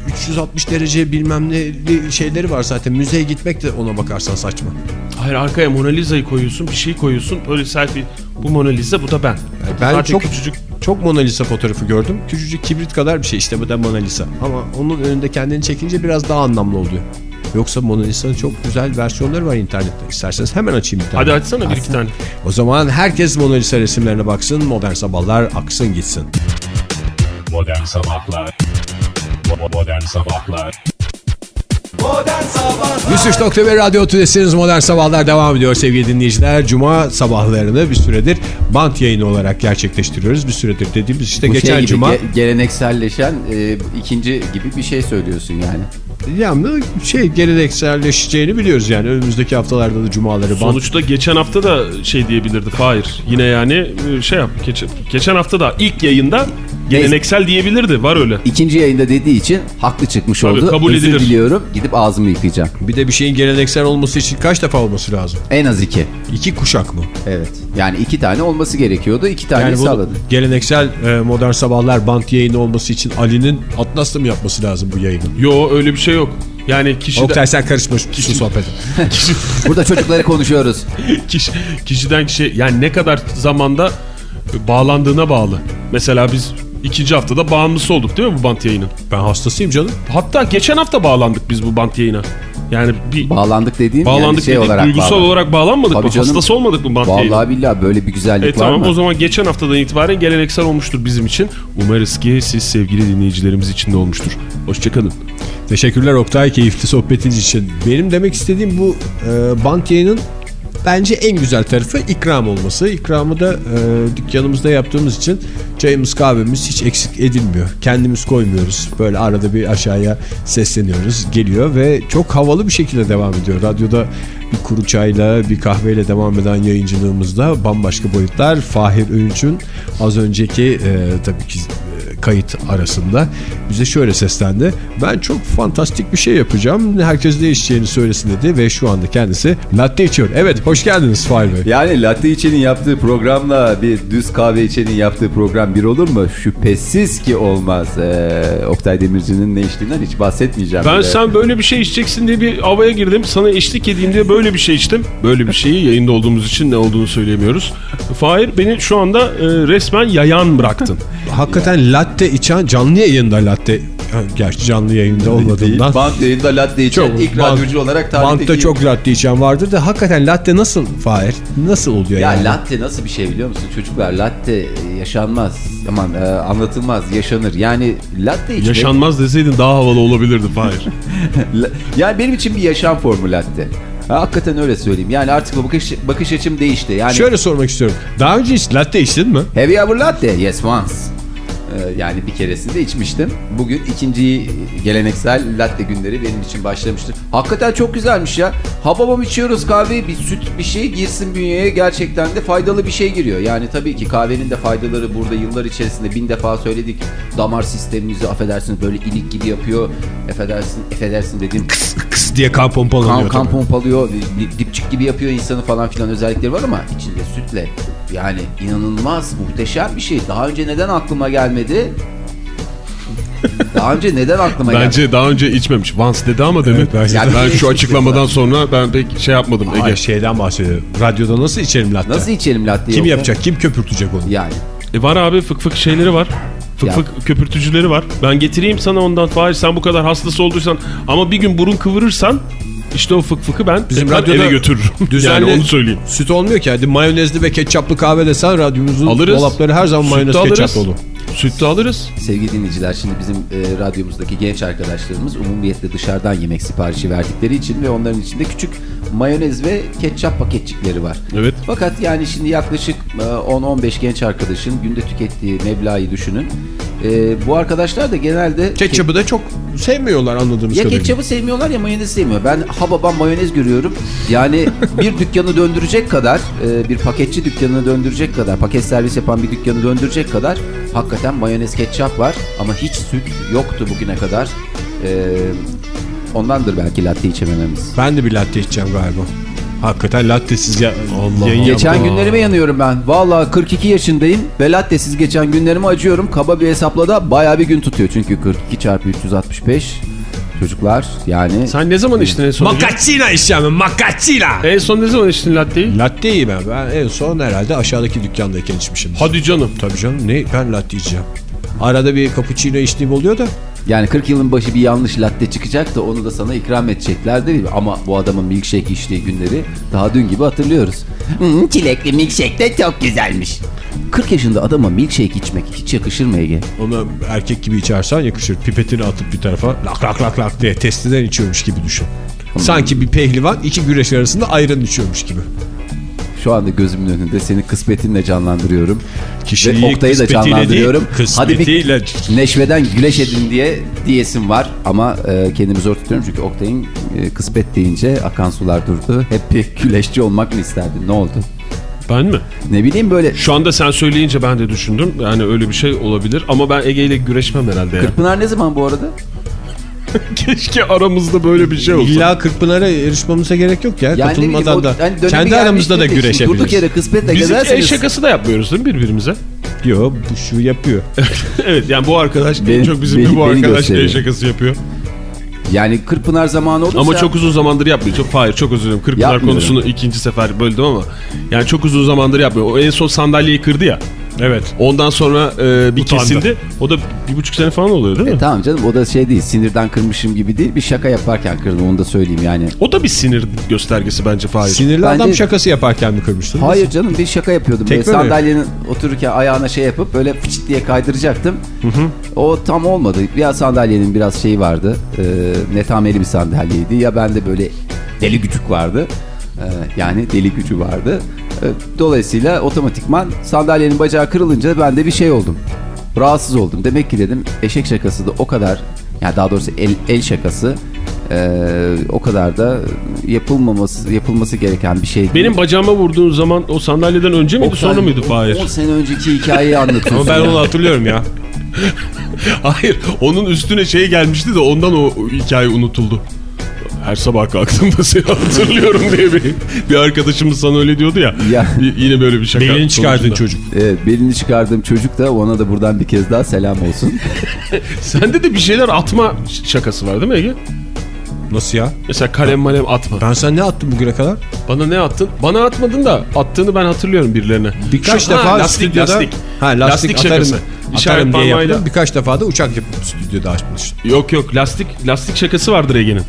360 derece bilmem ne şeyleri var zaten. Müzeye gitmek de ona bakarsan saçma. Hayır arkaya Mona Lisa'yı koyuyorsun, bir şey koyuyorsun. Öyle selfie. Bu Mona Lisa, bu da ben. ben Zaten çok- küçücük. Çok Mona Lisa fotoğrafı gördüm. Küçücük kibrit kadar bir şey işte bu da Mona Lisa. Ama onun önünde kendini çekince biraz daha anlamlı oluyor. Yoksa Mona Lisa'nın çok güzel versiyonları var internette. İsterseniz hemen açayım bir tane. Hadi açsana bir iki tane. O zaman herkes Mona Lisa resimlerine baksın. Modern sabahlar aksın gitsin. Modern Sabahlar Modern Sabahlar 103.1 Radyo Tülesi'niz Modern Sabahlar devam ediyor sevgili dinleyiciler. Cuma sabahlarını bir süredir bant yayını olarak gerçekleştiriyoruz. Bir süredir dediğimiz işte Bu geçen şey gibi cuma. ge- gelenekselleşen e, ikinci gibi bir şey söylüyorsun yani. Yani şey gelenekselleşeceğini biliyoruz yani. Önümüzdeki haftalarda da cumaları bant. Sonuçta geçen hafta da şey diyebilirdi. Hayır. Yine yani e, şey yap. Geçen, geçen hafta da ilk yayında geleneksel diyebilirdi. Var öyle. İkinci yayında dediği için haklı çıkmış Tabii, oldu. kabul Özür edilir. diliyorum. Gidip ağzımı yıkayacağım. Bir de bir şeyin geleneksel olması için kaç defa olması lazım? En az iki. İki kuşak mı? Evet. Yani iki tane olması gerekiyordu. İki tane Yani bu sağladı. geleneksel e, modern sabahlar bant yayını olması için Ali'nin Atlas'la mı yapması lazım bu yayını? Yo öyle bir şey yok. Yani kişiden, Oktay sen karışma şu sohbete. Burada çocukları konuşuyoruz. kişi, kişiden kişi yani ne kadar zamanda bağlandığına bağlı. Mesela biz ikinci haftada bağımlısı olduk değil mi bu bant yayının? Ben hastasıyım canım. Hatta geçen hafta bağlandık biz bu bant yayına. Yani bir Bağlandık dediğin bağlandık yani şey dedik, olarak duygusal bağlandık. olarak bağlanmadık Tabii mı? canım. Hastası olmadık mı bant yayına? Vallahi billahi böyle bir güzellik E var tamam mı? o zaman geçen haftadan itibaren geleneksel olmuştur bizim için. Umarız ki siz sevgili dinleyicilerimiz için de olmuştur. Hoşçakalın. Teşekkürler Oktay keyifli sohbetiniz için. Benim demek istediğim bu e, bant yayının bence en güzel tarafı ikram olması. İkramı da e, dükkanımızda yaptığımız için çayımız kahvemiz hiç eksik edilmiyor. Kendimiz koymuyoruz. Böyle arada bir aşağıya sesleniyoruz. Geliyor ve çok havalı bir şekilde devam ediyor. Radyoda bir kuru çayla bir kahveyle devam eden yayıncılığımızda bambaşka boyutlar. Fahir Öğünç'ün az önceki e, tabii ki kayıt arasında bize şöyle seslendi. Ben çok fantastik bir şey yapacağım. Herkes ne içeceğini söylesin dedi ve şu anda kendisi latte içiyor. Evet hoş geldiniz Fahir Bey. Yani latte içenin yaptığı programla bir düz kahve içenin yaptığı program bir olur mu? Şüphesiz ki olmaz. Ee, Oktay Demirci'nin ne içtiğinden hiç bahsetmeyeceğim. Ben bile. sen böyle bir şey içeceksin diye bir havaya girdim. Sana eşlik edeyim diye böyle bir şey içtim. Böyle bir şeyi yayında olduğumuz için ne olduğunu söyleyemiyoruz. Fahir beni şu anda e, resmen yayan bıraktın. Hakikaten latte içen canlı yayında latte gerçi canlı yayında olmadığından Bant yayında latte içen Çok, ilk bant- radyocu olarak tarihteki... bantta çok latte içen vardır da hakikaten latte nasıl Fahir? Nasıl oluyor Ya yani? latte nasıl bir şey biliyor musun? Çocuklar latte yaşanmaz. Aman e, anlatılmaz, yaşanır. Yani latte içmek... Yaşanmaz deseydin daha havalı olabilirdi Fahir. Yani benim için bir yaşam formu latte. Ha, hakikaten öyle söyleyeyim. Yani artık bu bakış, bakış açım değişti. Yani Şöyle sormak istiyorum. Daha önce hiç latte içtin mi? Have you ever latte? Yes once. Ee, Yani bir keresinde içmiştim. Bugün ikinci geleneksel latte günleri benim için başlamıştır. Hakikaten çok güzelmiş ya. Hababam içiyoruz kahveyi bir süt bir şey girsin bünyeye gerçekten de faydalı bir şey giriyor. Yani tabii ki kahvenin de faydaları burada yıllar içerisinde bin defa söyledik. Damar sistemimizi affedersiniz böyle ilik gibi yapıyor. Affedersin, affedersin dediğim Kıs diye kan kan, pompalanıyor. kan tabii. pompalıyor, di- dipçik gibi yapıyor insanı falan filan özellikleri var ama içinde sütle yani inanılmaz muhteşem bir şey. Daha önce neden aklıma gelmedi? Daha önce neden aklıma gelmedi? Bence daha önce içmemiş. Vans dedi ama demin. Evet, bence de. ben şu açıklamadan sonra ben pek şey yapmadım Ege. Ay, şeyden bahsediyorum. Radyoda nasıl içerim latte? Nasıl içelim latte Kim yoksa? yapacak? Kim köpürtecek onu? Yani. E var abi fık fık şeyleri var. Fık Ya. fık köpürtücüleri var. Ben getireyim sana ondan. Fahir sen bu kadar hastası olduysan ama bir gün burun kıvırırsan işte o fık fıkı ben Bizim radyoda eve götürürüm. Düzenli yani onu söyleyeyim. Süt olmuyor ki. Hadi mayonezli ve ketçaplı kahve desen radyomuzun Alırız. dolapları her zaman mayonez ketçap dolu. Süt de alırız. Sevgili dinleyiciler şimdi bizim e, radyomuzdaki genç arkadaşlarımız umumiyetle dışarıdan yemek siparişi verdikleri için ve onların içinde küçük mayonez ve ketçap paketçikleri var. Evet. Fakat yani şimdi yaklaşık e, 10-15 genç arkadaşın günde tükettiği meblağı düşünün. E, bu arkadaşlar da genelde... Ketçapı da çok sevmiyorlar anladığımız Ya kadarıyla. ketçapı sevmiyorlar ya mayonezi sevmiyor. Ben hababam mayonez görüyorum. Yani bir dükkanı döndürecek kadar, e, bir paketçi dükkanını döndürecek kadar, paket servis yapan bir dükkanı döndürecek kadar hakikaten mayonez ketçap var. Ama hiç süt yoktu bugüne kadar. E, ondandır belki latte içemememiz. Ben de bir latte içeceğim galiba. Hakikaten lattesiz ya Allah yayın Geçen yapamam. günlerime yanıyorum ben. Vallahi 42 yaşındayım ve lattesiz geçen günlerimi acıyorum. Kaba bir hesapla da bayağı bir gün tutuyor. Çünkü 42 çarpı 365 çocuklar yani... Sen ne zaman içtin en son? Ege? Makaccina içeceğim. Makaccina. En son ne zaman içtin latteyi? Latte iyi ben. Ben en son herhalde aşağıdaki dükkandayken içmişim. Hadi canım. Tabii canım. Ne? Ben latte içeceğim. Arada bir cappuccino içtiğim oluyor da. Yani 40 yılın başı bir yanlış latte çıkacak da onu da sana ikram edecekler değil mi? Ama bu adamın milkshake içtiği günleri daha dün gibi hatırlıyoruz. Hmm, çilekli milkshake de çok güzelmiş. 40 yaşında adama milkshake içmek hiç yakışır mı Ege? Onu erkek gibi içersen yakışır. Pipetini atıp bir tarafa lak lak lak lak diye testiden içiyormuş gibi düşün. Sanki bir pehlivan iki güreş arasında ayran içiyormuş gibi. Şu anda gözümün önünde seni kısmetinle canlandırıyorum. Kişiliği Ve Oktay'ı da canlandırıyorum. değil, Hadi bir neşveden güleş edin diye diyesim var. Ama e, kendimi zor tutuyorum çünkü Oktay'ın e, kısmet deyince akan sular durdu. Hep bir güleşçi olmak mı isterdin? Ne oldu? Ben mi? Ne bileyim böyle Şu anda sen söyleyince ben de düşündüm. Yani öyle bir şey olabilir. Ama ben Ege ile güreşmem herhalde ya. Kırkpınar ne zaman bu arada? Keşke aramızda böyle bir şey olsa. İlla Kırkpınar'a yarışmamıza gerek yok ya. Yani bileyim, Katılmadan o- da. dönemi Kendi aramızda da? Şimdi Durduk güreşebiliriz. yere kısmetle Biz gezerseniz. şakası da yapmıyoruz değil mi birbirimize? Yok bu şu yapıyor. evet yani bu arkadaş en Beni- çok bizim beni- bir bu arkadaş el şakası yapıyor. Yani Kırkpınar zamanı olursa. Ama çok uzun zamandır yapmıyor. Çok hayır çok özür dilerim. Yapmıyorum. konusunu ikinci sefer böldüm ama yani çok uzun zamandır yapmıyor. O en son sandalyeyi kırdı ya. Evet. Ondan sonra e, bir Utandı. kesildi. O da bir buçuk sene falan oluyor değil mi? E, tamam canım o da şey değil sinirden kırmışım gibi değil bir şaka yaparken kırdım onu da söyleyeyim yani. O da bir sinir göstergesi bence Fahir. Sinirli Bence- adam şakası yaparken mi kırmıştın? Hayır canım bir şaka yapıyordum. Böyle Tekme mi? sandalyenin otururken ayağına şey yapıp böyle fıçıt diye kaydıracaktım. O tam olmadı. Ya sandalyenin biraz şeyi vardı. E, netameli bir sandalyeydi. Ya bende böyle deli gücük vardı. E, yani deli gücü vardı. E, dolayısıyla otomatikman sandalyenin bacağı kırılınca ben de bir şey oldum. Rahatsız oldum. Demek ki dedim eşek şakası da o kadar yani daha doğrusu el, el şakası e, o kadar da yapılmaması yapılması gereken bir şey değil. Benim bacağıma vurduğun zaman o sandalyeden önce miydi sonra mıydı Fahir? 10 sene önceki hikayeyi anlatıyorsun. Ama ben onu hatırlıyorum ya. Hayır onun üstüne şey gelmişti de ondan o hikaye unutuldu. Her sabah kalktığımda seni hatırlıyorum diye bir, bir arkadaşımız sana öyle diyordu ya. Ya. Bir- yine böyle bir şaka. Belini çıkardın çocuk. Evet, belini çıkardığım çocuk da ona da buradan bir kez daha selam olsun. Sende de bir şeyler atma şakası var değil mi Ege? Nasıl ya? Mesela kalem malem atma. Ben sana ne attım bugüne kadar? Bana ne attın? Bana atmadın da attığını ben hatırlıyorum birilerine. Birkaç Şu- defa ha, lastik stüdyoda... lastik. Ha lastik, Lastik atarım, şakası. atarım İşaret diye yaptım. Birkaç defa da uçak yapıp stüdyoda açmıştım. Yok yok lastik lastik şakası vardır Ege'nin.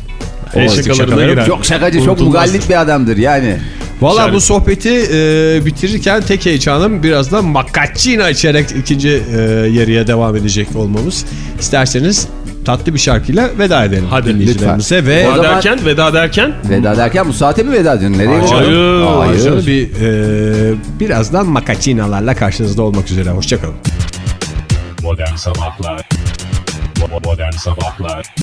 El şakalarına şakaları girer. çok şakacı, çok mugallit bir adamdır yani. Valla bu sohbeti e, bitirirken tek heyecanım birazdan macchiato içerek ikinci e, yarıya devam edecek olmamız. İsterseniz tatlı bir şarkıyla veda edelim Hadi, dinleyicilerimize ve Veda zaman- derken, veda derken Veda derken bu saate mi veda ediyorsun? Nereye Hayır. gidiyorsun? Hayır. Ayrıca bir e, birazdan makacinalarla karşınızda olmak üzere. Hoşçakalın. Modern Sabahlar Modern Sabahlar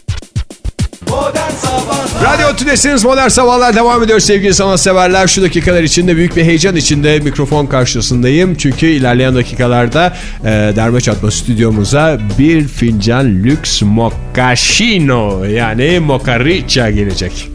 Radyo Tülesi'niz Modern Sabahlar devam ediyor sevgili sanatseverler. Şu dakikalar içinde büyük bir heyecan içinde mikrofon karşısındayım. Çünkü ilerleyen dakikalarda e, derme çatma stüdyomuza bir fincan lüks mochaccino yani mocha gelecek.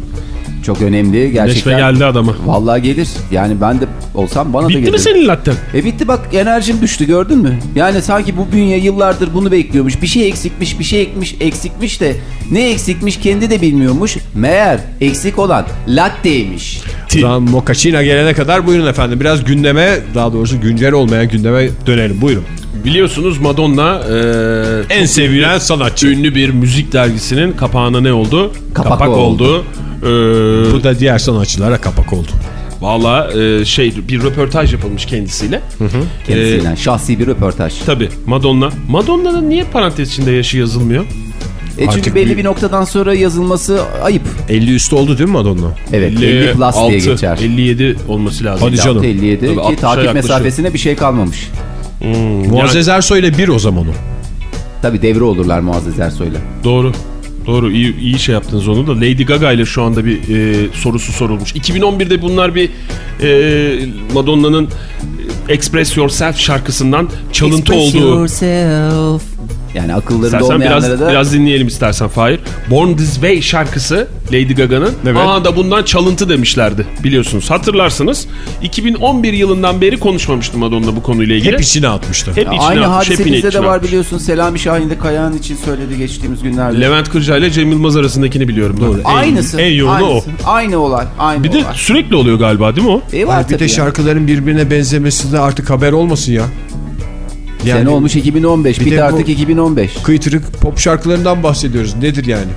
Çok önemli Neşve gerçekten. geldi adama. Vallahi gelir. Yani ben de olsam bana da Bitti gelir. mi senin latten? E bitti bak enerjim düştü gördün mü? Yani sanki bu bünye yıllardır bunu bekliyormuş. Bir şey eksikmiş, bir şey ekmiş, eksikmiş de ne eksikmiş kendi de bilmiyormuş. Meğer eksik olan latte'ymiş. Zaman mochaccino gelene kadar buyurun efendim. Biraz gündeme daha doğrusu güncel olmayan gündeme dönelim. Buyurun. Biliyorsunuz Madonna e, En sevilen sanatçı. ünlü bir müzik dergisinin kapağına ne oldu? Kapak oldu. E, Bu da diğer sanatçılara kapak oldu. Valla e, şey bir röportaj yapılmış kendisiyle. Kendisiyle şahsi bir röportaj. Tabi Madonna. Madonna'nın niye parantez içinde yaşı yazılmıyor? E çünkü Artık belli bir- bir noktadan sonra yazılması ayıp. 50 üstü oldu değil mi Madonna? Evet 50 plus diye 56, geçer. 57 olması lazım. Hadi canım. 57 Tabii, ki 60'a takip yaklaşıyor. mesafesine bir şey kalmamış. Hmm, Muazzez Ersoy ile bir o zaman o. Tabi devre olurlar Muazzez Ersoy'la. Doğru. Doğru iyi, iyi şey yaptınız onu da. Lady Gaga ile şu anda bir e, sorusu sorulmuş. 2011'de bunlar bir e, Madonna'nın Express Yourself şarkısından çalıntı Express olduğu. yourself. Yani akıllarında İstersen biraz, olmayanlara da biraz dinleyelim istersen Fahir. Born This Way şarkısı Lady Gaga'nın. Evet. Aa da bundan çalıntı demişlerdi biliyorsunuz. Hatırlarsınız 2011 yılından beri konuşmamıştım Madonna bu konuyla ilgili. Hep içine atmıştı. Hep içine Aynı atmış, hadise bizde de var atmış. biliyorsun. Selami Şahin de Kayağan için söyledi geçtiğimiz günlerde. Levent Kırca ile Cem Yılmaz arasındakini biliyorum. Doğru. Aynısı. en yoğunu o. aynısı. Aynı olay. Aynı Bir de olay. sürekli oluyor galiba değil mi o? E var bir de ya. şarkıların birbirine benzemesi de artık haber olmasın ya. Sene olmuş 2015. Bir Bit de artık 2015. Kıytırık pop şarkılarından bahsediyoruz. Nedir yani?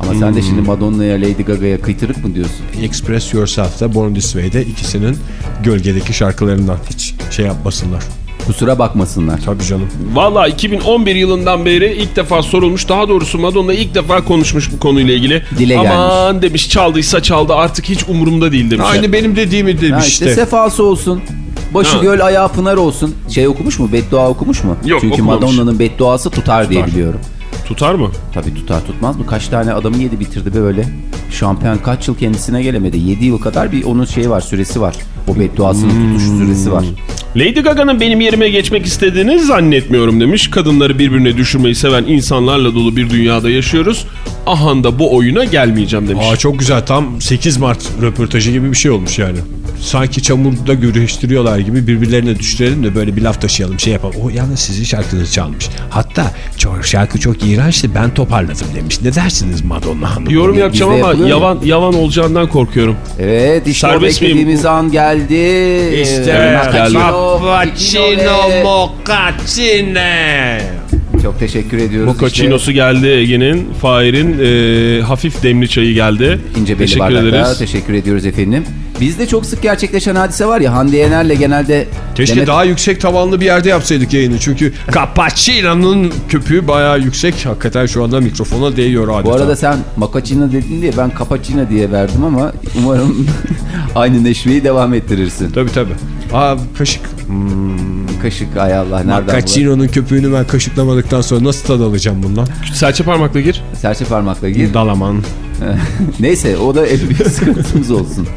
Ama sen de şimdi Madonna'ya Lady Gaga'ya kıytırık mı diyorsun? Express Yourself'da Born This Way'de ikisinin gölgedeki şarkılarından hiç şey yapmasınlar. Kusura bakmasınlar. Tabii canım. Valla 2011 yılından beri ilk defa sorulmuş. Daha doğrusu Madonna ilk defa konuşmuş bu konuyla ilgili. Dile Aman demiş çaldıysa çaldı artık hiç umurumda değil demiş. Aynı benim dediğimi Ha demiş işte işte. sefası olsun. Başı Ha. göl ayağı pınar olsun. Şey okumuş mu? Beddua okumuş mu? Yok, Çünkü. Madonna'nın bedduası tutar, diye biliyorum. Tutar mı? Tabii tutar tutmaz mı? Kaç tane adamı yedi bitirdi böyle. Şampiyon kaç yıl kendisine gelemedi. 7 yıl kadar bir onun şeyi var süresi var. O bedduasının tutuş süresi var. Lady Gaga'nın benim yerime geçmek istediğini zannetmiyorum demiş. Kadınları birbirine düşürmeyi seven insanlarla dolu bir dünyada yaşıyoruz. Ahanda bu oyuna gelmeyeceğim demiş. Aa çok güzel tam 8 Mart röportajı gibi bir şey olmuş yani. Sanki çamurda güreştiriyorlar gibi birbirlerine düşürelim de böyle bir laf taşıyalım şey yapalım. O yalnız sizin şarkınızı çalmış. Hatta çok, şarkı çok iğrençti ben toparladım demiş. Ne dersiniz Madonna Hanım? Yorum yapacağım ama mu? yavan yavan olacağından korkuyorum. Evet işte o Serbest miyim? beklediğimiz an geldi. İşte. Cappuccino, moccacino. Çok teşekkür ediyoruz. Mochaccino'su geldi Ege'nin. Fahir'in e, hafif demli çayı geldi. İşte ince belli Teşekkür bardakta. ederiz. Teşekkür ediyoruz efendim. Bizde çok sık gerçekleşen hadise var ya Hande Yener'le genelde Keşke Demet- daha yüksek tavanlı bir yerde yapsaydık yayını. Çünkü Cappuccino'nun köpüğü bayağı yüksek. Hakikaten şu anda mikrofona değiyor adeta. Bu arada sen Makacino dedin diye ben Cappuccino diye verdim ama umarım aynı neşveyi devam ettirirsin. Tabii tabii. Aa kaşık. Kaşık ay Allah nereden bulalım? Cappuccino'nun köpüğünü ben kaşıklamadıktan sonra nasıl tad alacağım bundan? Serçe parmakla gir. Serçe parmakla gir. Dalaman. Neyse o da en büyük sıkıntımız olsun.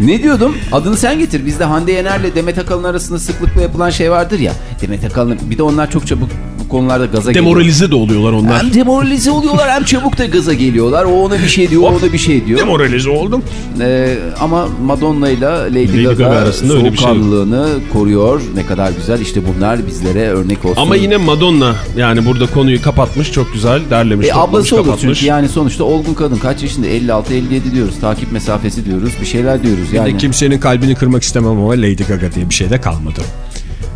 ne diyordum? Adını sen getir. Bizde Hande Yener'le Demet Akalın arasında sıklıkla yapılan şey vardır ya. Demet Akalın bir de onlar çok çabuk bu konularda gaza geliyor. Demoralize de oluyorlar onlar. Hem demoralize oluyorlar hem çabuk da gaza geliyorlar. O ona bir şey diyor, o ona bir şey diyor. Demoralize oldum. Ee, ama Madonna ile Lady, Lady Gaga, Gaga arasında öyle bir şey koruyor. Ne kadar güzel. İşte bunlar bizlere örnek olsun. Ama yine Madonna yani burada konuyu kapatmış çok güzel derlemiş E, ablası olur kapatmış. çünkü yani sonuçta olgun kadın kaç yaşında 56-57 diyoruz takip mesafesi diyoruz bir şeyler diyoruz Bir yani. de kimsenin kalbini kırmak istemem ama Lady Gaga diye bir şey de kalmadı.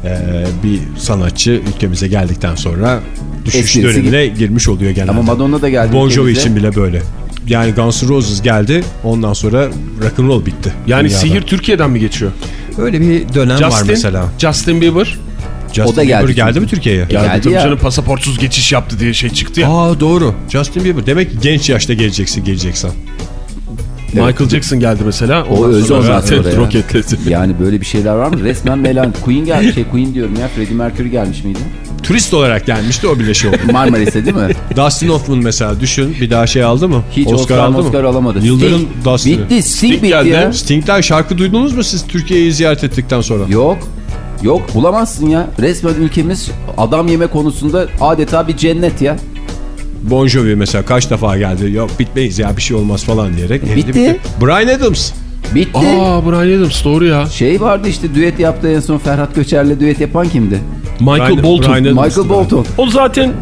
Ee, bir sanatçı ülkemize geldikten sonra düşüş Esprisi dönemine girmiş oluyor genelde. Ama Madonna da geldi. Bon Jovi için bile böyle. Yani Guns N' Roses geldi ondan sonra rock'n'roll bitti. Yani dünyada. sihir Türkiye'den mi geçiyor? Öyle bir dönem var Justin, mesela. Justin Bieber Justin o da geldi. Bieber geldi çünkü. mi Türkiye'ye? Geldi Geldi tabii ya. canım pasaportsuz geçiş yaptı diye şey çıktı ya. Aa doğru. Justin Bieber. Demek ki genç yaşta geleceksin geleceksen. Michael Jackson geldi mesela. O sonra ondan zaten roketledi. Yani böyle bir şeyler var mı? Resmen melan. Queen gelmiş. Şey Queen diyorum ya. Freddie Mercury gelmiş miydi? Turist olarak gelmişti o bile şey oldu. Marmaris'e değil mi? Dustin Hoffman mesela düşün. Bir daha şey aldı mı? Hiç Oscar, aldı Oscar mı? alamadı. Yıldırım Sting. Dustin'i. Bitti. Sting, bitti geldi. ya. Sting'den şarkı duydunuz mu siz Türkiye'yi ziyaret ettikten sonra? Yok. Yok bulamazsın ya. Resmen ülkemiz adam yeme konusunda adeta bir cennet ya. Bon Jovi mesela kaç defa geldi. Yok bitmeyiz ya bir şey olmaz falan diyerek. evde Bitti. Brian Adams. Bitti. Aa Brian Adams doğru ya. Şey vardı işte düet yaptı en son Ferhat Göçer'le düet yapan kimdi? Michael Brian- Bolton. Brian Michael Bolton. O zaten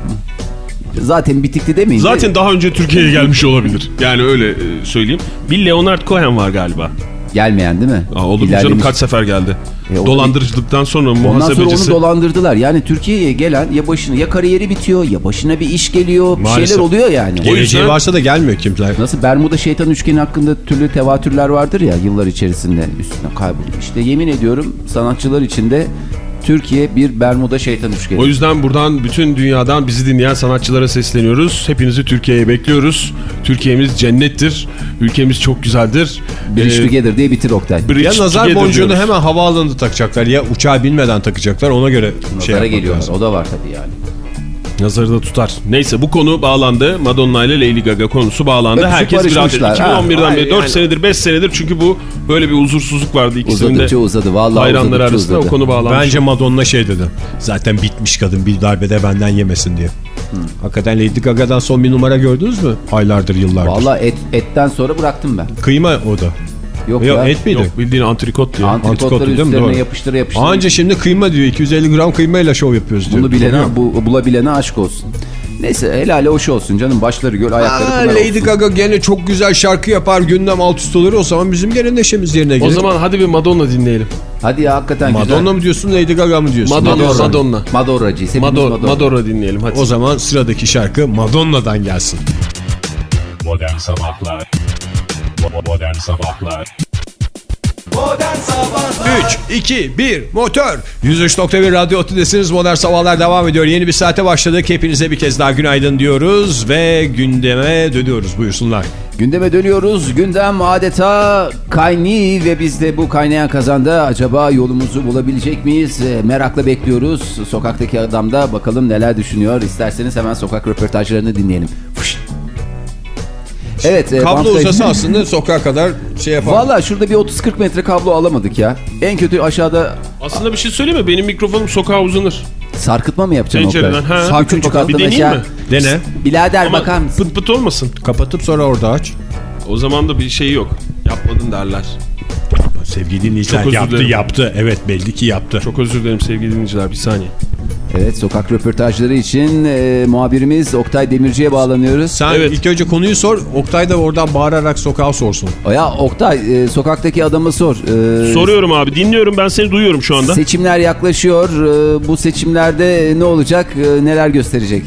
Zaten bitikti demeyin. zaten daha önce Türkiye'ye gelmiş olabilir. Yani öyle e, söyleyeyim. Bir Leonard Cohen var galiba. Gelmeyen değil mi? Aa, olur mu canım kaç sefer geldi. E, Dolandırıcılıktan sonra Ondan sonra onu muhasebecisi. dolandırdılar. Yani Türkiye'ye gelen ya başına ya kariyeri bitiyor ya başına bir iş geliyor. Bir Maalesef. şeyler oluyor yani. Geleceği yüzden- varsa da gelmiyor kimler. Nasıl Bermuda şeytan üçgeni hakkında türlü tevatürler vardır ya yıllar içerisinde üstüne kaybolmuş. İşte yemin ediyorum sanatçılar içinde Türkiye bir Bermuda şeytan üçgeni. O yüzden buradan bütün dünyadan bizi dinleyen sanatçılara sesleniyoruz. Hepinizi Türkiye'ye bekliyoruz. Türkiye'miz cennettir. Ülkemiz çok güzeldir. Bridge Ee, Together diye bitir Oktay. Bridge Ya nazar boncuğunu diyoruz. hemen havaalanında takacaklar ya uçağa binmeden takacaklar ona göre şey Nazara yapmak geliyorlar. lazım. O da var tabii yani. Nazarı da tutar. Neyse bu konu bağlandı. Madonna ile Lady Gaga konusu bağlandı. Öpüşüp Herkes bir barışmışlar. 2011'den Ha, beri 4 yani- senedir 5 senedir çünkü bu böyle bir huzursuzluk vardı ikisinin Uzadıkça de uzadı. Vallahi hayranları uzadıkça arasında uzadı. o konu bağlanmış. Bence Madonna şey dedi. Zaten bitmiş kadın bir darbede benden yemesin diye. Hakikaten Lady Gaga'dan son bir numara gördünüz mü? Aylardır yıllardır. Vallahi et, etten sonra bıraktım ben. Kıyma o da. Yok, Yok ya. et miydi? Yok bildiğin antrikot diyor. antrikot Antrikotları değil mi? Doğru. yapıştıra yapıştıra. Anca şimdi kıyma diyor. 250 gram kıymayla şov yapıyoruz diyor. Bunu bilene, bu, bulabilene aşk olsun. Neyse helale hoş olsun canım. Başları göl ayakları Aa, Lady olsun. Gaga gene çok güzel şarkı yapar gündem alt üst olur o zaman bizim gene neşemiz yerine gelir. O zaman hadi bir Madonna dinleyelim. Hadi ya hakikaten Madonna güzel. mı diyorsun Lady Gaga mı diyorsun? Madonna, Madonna. Madonna. Madorracıyız. Madonna, Madonna. Madonna dinleyelim hadi. O zaman sıradaki şarkı Madonna'dan gelsin. Modern Sabahlar Modern Sabahlar Modern Sabahlar 3, 2, 1, motor. 103.1 Radyo Otü'desiniz. Modern Sabahlar devam ediyor. Yeni bir saate başladık. Hepinize bir kez daha günaydın diyoruz ve gündeme dönüyoruz. Buyursunlar. Gündeme dönüyoruz. Gündem adeta kayni ve biz de bu kaynayan kazanda acaba yolumuzu bulabilecek miyiz? Merakla bekliyoruz. Sokaktaki adam da bakalım neler düşünüyor. İsterseniz hemen sokak röportajlarını dinleyelim. Fışt. Evet. e, Kablo bantla- uzası aslında sokağa kadar şey yapar. Valla şurada bir 30-40 metre kablo alamadık ya. En kötü aşağıda Aslında bir şey söyleyeyim mi? Benim mikrofonum sokağa uzanır. sarkıtma mı yapacaksın Pencereden, Oktay? ha. Bakalım. katta Bir deneyeyim mi? Dene. Bilader Ama bakar mısın? pıt pıt olmasın. Kapatıp sonra orada aç. O zaman da bir şey yok. Yapmadın derler. Sevgili dinleyiciler Çok özür yaptı dilerim. yaptı. Evet belli ki yaptı. Çok özür dilerim sevgili dinleyiciler bir saniye. Evet sokak röportajları için e, muhabirimiz Oktay Demirci'ye bağlanıyoruz. Sen Evet. ilk önce konuyu sor. Oktay da oradan bağırarak sokağa sorsun. Ya Oktay e, sokaktaki adamı sor. E, Soruyorum abi dinliyorum ben seni duyuyorum şu anda. Seçimler yaklaşıyor. E, bu seçimlerde ne olacak? E, neler gösterecek?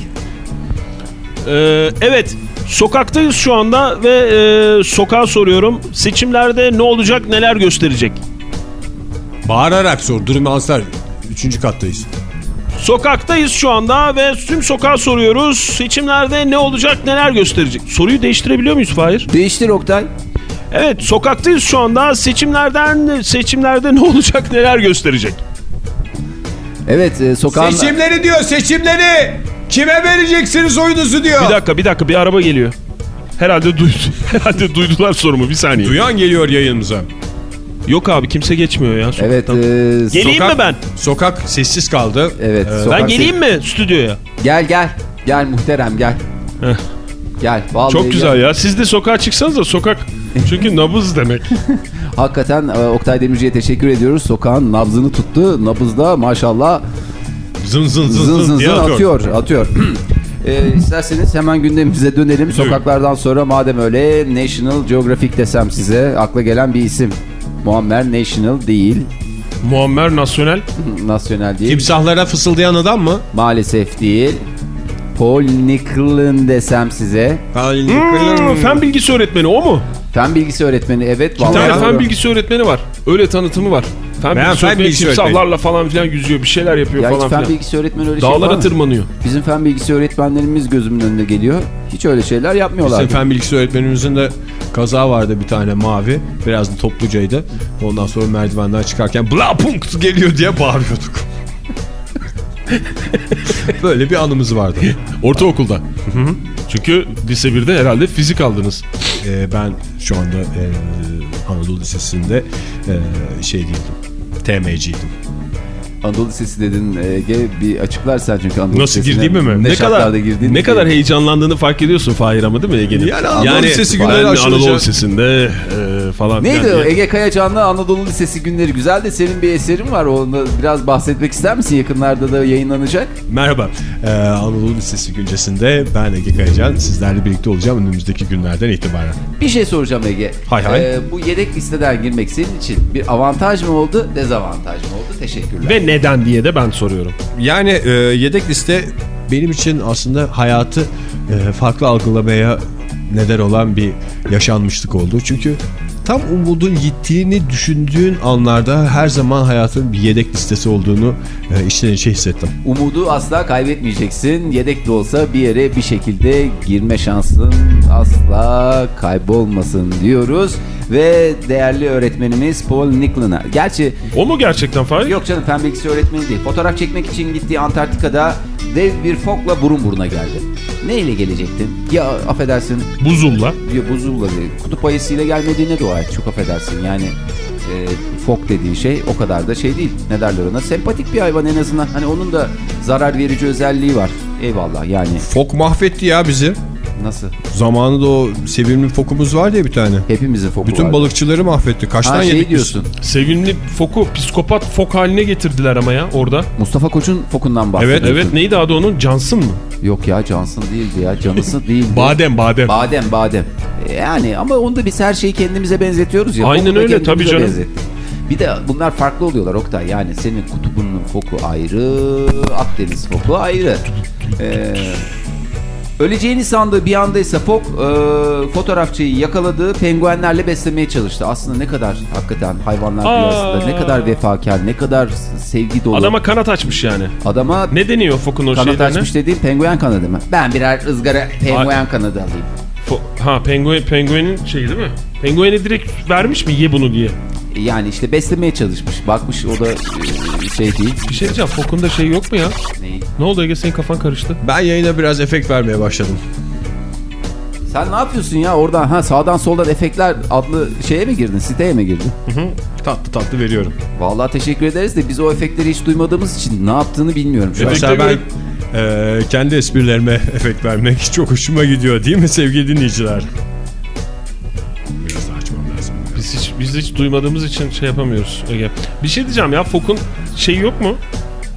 Ee, evet sokaktayız şu anda ve e, sokağa soruyorum. Seçimlerde ne olacak neler gösterecek? Bağırarak sor. Durmazlar. Üçüncü kattayız. Sokaktayız şu anda ve tüm sokağa soruyoruz. Seçimlerde ne olacak neler gösterecek? Soruyu değiştirebiliyor muyuz Fahir? Değiştir Oktay. Evet sokaktayız şu anda. Seçimlerden seçimlerde ne olacak neler gösterecek? Evet e, sokağın... Seçimleri diyor seçimleri. Kime vereceksiniz oyunuzu diyor. Bir dakika bir dakika bir araba geliyor. Herhalde duydu. Herhalde duydular sorumu bir saniye. Duyan geliyor yayınımıza. Yok abi kimse geçmiyor ya Evet. sokaktan. E, Geleyim Sokak- mi ben? Sokak sessiz kaldı. evet. Ee, sokak Ben geleyim mi stüdyoya? Gel gel. Gel muhterem gel. Heh. Gel. Vallahi Çok güzel gel. ya. Siz de sokağa çıksanız da sokak çünkü nabız demek. Hakikaten Oktay Demirci'ye teşekkür ediyoruz. Sokağın nabzını tuttu. Nabızda maşallah Zın zın zın zın zın, zın diye atıyor. Atıyor. E, isterseniz hemen gündemimize dönelim. Sokaklardan sonra madem öyle National Geographic desem size akla gelen bir isim. Muammer National değil. Muammer Nasyonel. Nasyonel değil. Timsahlara fısıldayan adam mı? Maalesef değil. Paul Nicklin desem size. Hmm, fen bilgisi öğretmeni o mu? Fen bilgisi öğretmeni evet. Bir tane vallahi fen bilgisi öğretmeni var. Öyle tanıtımı var. Fen Ben bilgisi fen bilgisi timsahlarla falan filan yüzüyor. Bir şeyler yapıyor Ya falan fen filan. bilgisi öğretmeni öyle şey Dağlara yapar mı? tırmanıyor. Bizim fen bilgisi öğretmenlerimiz gözümün önüne geliyor. Hiç öyle şeyler yapmıyorlar. Bizim fen bilgisi öğretmenimizin de kaza vardı bir tane mavi. Biraz da toplucaydı. Ondan sonra merdivenden çıkarken bla punkt geliyor diye bağırıyorduk. Böyle bir anımız vardı. Ortaokulda. Çünkü lise 1'de herhalde fizik aldınız. Ee, ben şu anda e, Anadolu Lisesi'nde e, şey değildim. TM'ciydim. Anadolu Lisesi dedin Ege bir açıklarsan çünkü Anadolu Nasıl girdiğimi mi? Ne, Ne kadar girdiğini ne kadar heyecanlandığını fark ediyorsun Fahir ama değil mi Ege'nin? Yani Anadolu Lisesi günleri açılınca- Anadolu Lisesi'nde e, falan Neydi o? diye. Ege Kayacan'la Anadolu Lisesi günleri güzel de senin bir eserin var. Onu biraz bahsetmek ister misin? Yakınlarda da yayınlanacak. Merhaba. Ee, Anadolu Lisesi güncesinde ben Ege Kayacan. Sizlerle birlikte olacağım önümüzdeki günlerden itibaren. Bir şey soracağım Ege. Hay hay. Ee, bu yedek listeden girmek senin için bir avantaj mı oldu, dezavantaj mı oldu? Teşekkürler. Ve neden diye de ben soruyorum. Yani e, yedek liste benim için aslında hayatı e, farklı algılamaya neden olan bir yaşanmışlık oldu. Çünkü tam umudun gittiğini düşündüğün anlarda her zaman hayatın bir yedek listesi olduğunu e, içten içe hissettim. Umudu asla kaybetmeyeceksin. Yedek de olsa bir yere bir şekilde girme şansın asla kaybolmasın diyoruz. Ve değerli öğretmenimiz Paul Nicklon'a. Gerçi O mu gerçekten Fahir? yok canım fen bilgisi öğretmeni değil. Fotoğraf çekmek için gittiği Antarktika'da dev bir fokla burun buruna geldi. Neyle gelecektin? Ya affedersin Buzulla. ya buzulla. Kutup ayısıyla gelmediğine dua et. Çok affedersin yani e, fok dediğin şey o kadar da şey değil. Ne derler ona? Sempatik bir hayvan en azından. Hani onun da zarar verici özelliği var. Eyvallah yani Fok mahvetti ya bizi. Nasıl? Zamanında o sevimli fokumuz var diye bir tane. Hepimizin foku Bütün var. balıkçıları mahvetti. Kaçtan Ha şey yedik biz? diyorsun. Sevimli foku psikopat fok haline getirdiler ama ya orada. Mustafa Koç'un fokundan bahsediyorsun. Evet neydi adı onun? Johnson mı? Yok ya Johnson değildi ya. Canısı değildi. Badem badem. Badem badem. E, Yani ama onda biz her şeyi kendimize benzetiyoruz ya. Aynen öyle, tabii canım. benzettik. Bir de bunlar farklı oluyorlar Oktay. Yani senin kutubunun foku ayrı, Akdeniz foku ayrı. Ee, öleceğini sandığı bir anda ise fok e, fotoğrafçıyı yakaladığı penguenlerle beslemeye çalıştı. Aslında ne kadar hakikaten hayvanlar dünyasında ne kadar vefakar, ne kadar sevgi dolu. Adama kanat açmış yani. Adama Ne deniyor fokun o kanat şeylerine? açmış dediğim penguen kanadı mı? Ben birer ızgara penguen kanadı alayım. Fo- ha penguen, penguenin şeyi değil mi? Penguene direkt vermiş mi ye bunu diye. Yani işte beslemeye çalışmış. Bakmış o da e, şey değil. Bir şey diyeceğim fokunda şey yok mu ya? Neyi? Ne oldu Ege senin kafan karıştı. Ben yayına biraz efekt vermeye başladım. Sen ne yapıyorsun ya oradan ha sağdan soldan efektler adlı şeye mi girdin? Siteye mi girdin? Tatlı tatlı veriyorum. Vallahi teşekkür ederiz de biz o efektleri hiç duymadığımız için ne yaptığını bilmiyorum şu an. Mesela ben e, kendi esprilerime efekt vermek çok hoşuma gidiyor değil mi sevgili dinleyiciler? Biz hiç, duymadığımız için şey yapamıyoruz Ege. Bir şey diyeceğim ya fokun şeyi yok mu?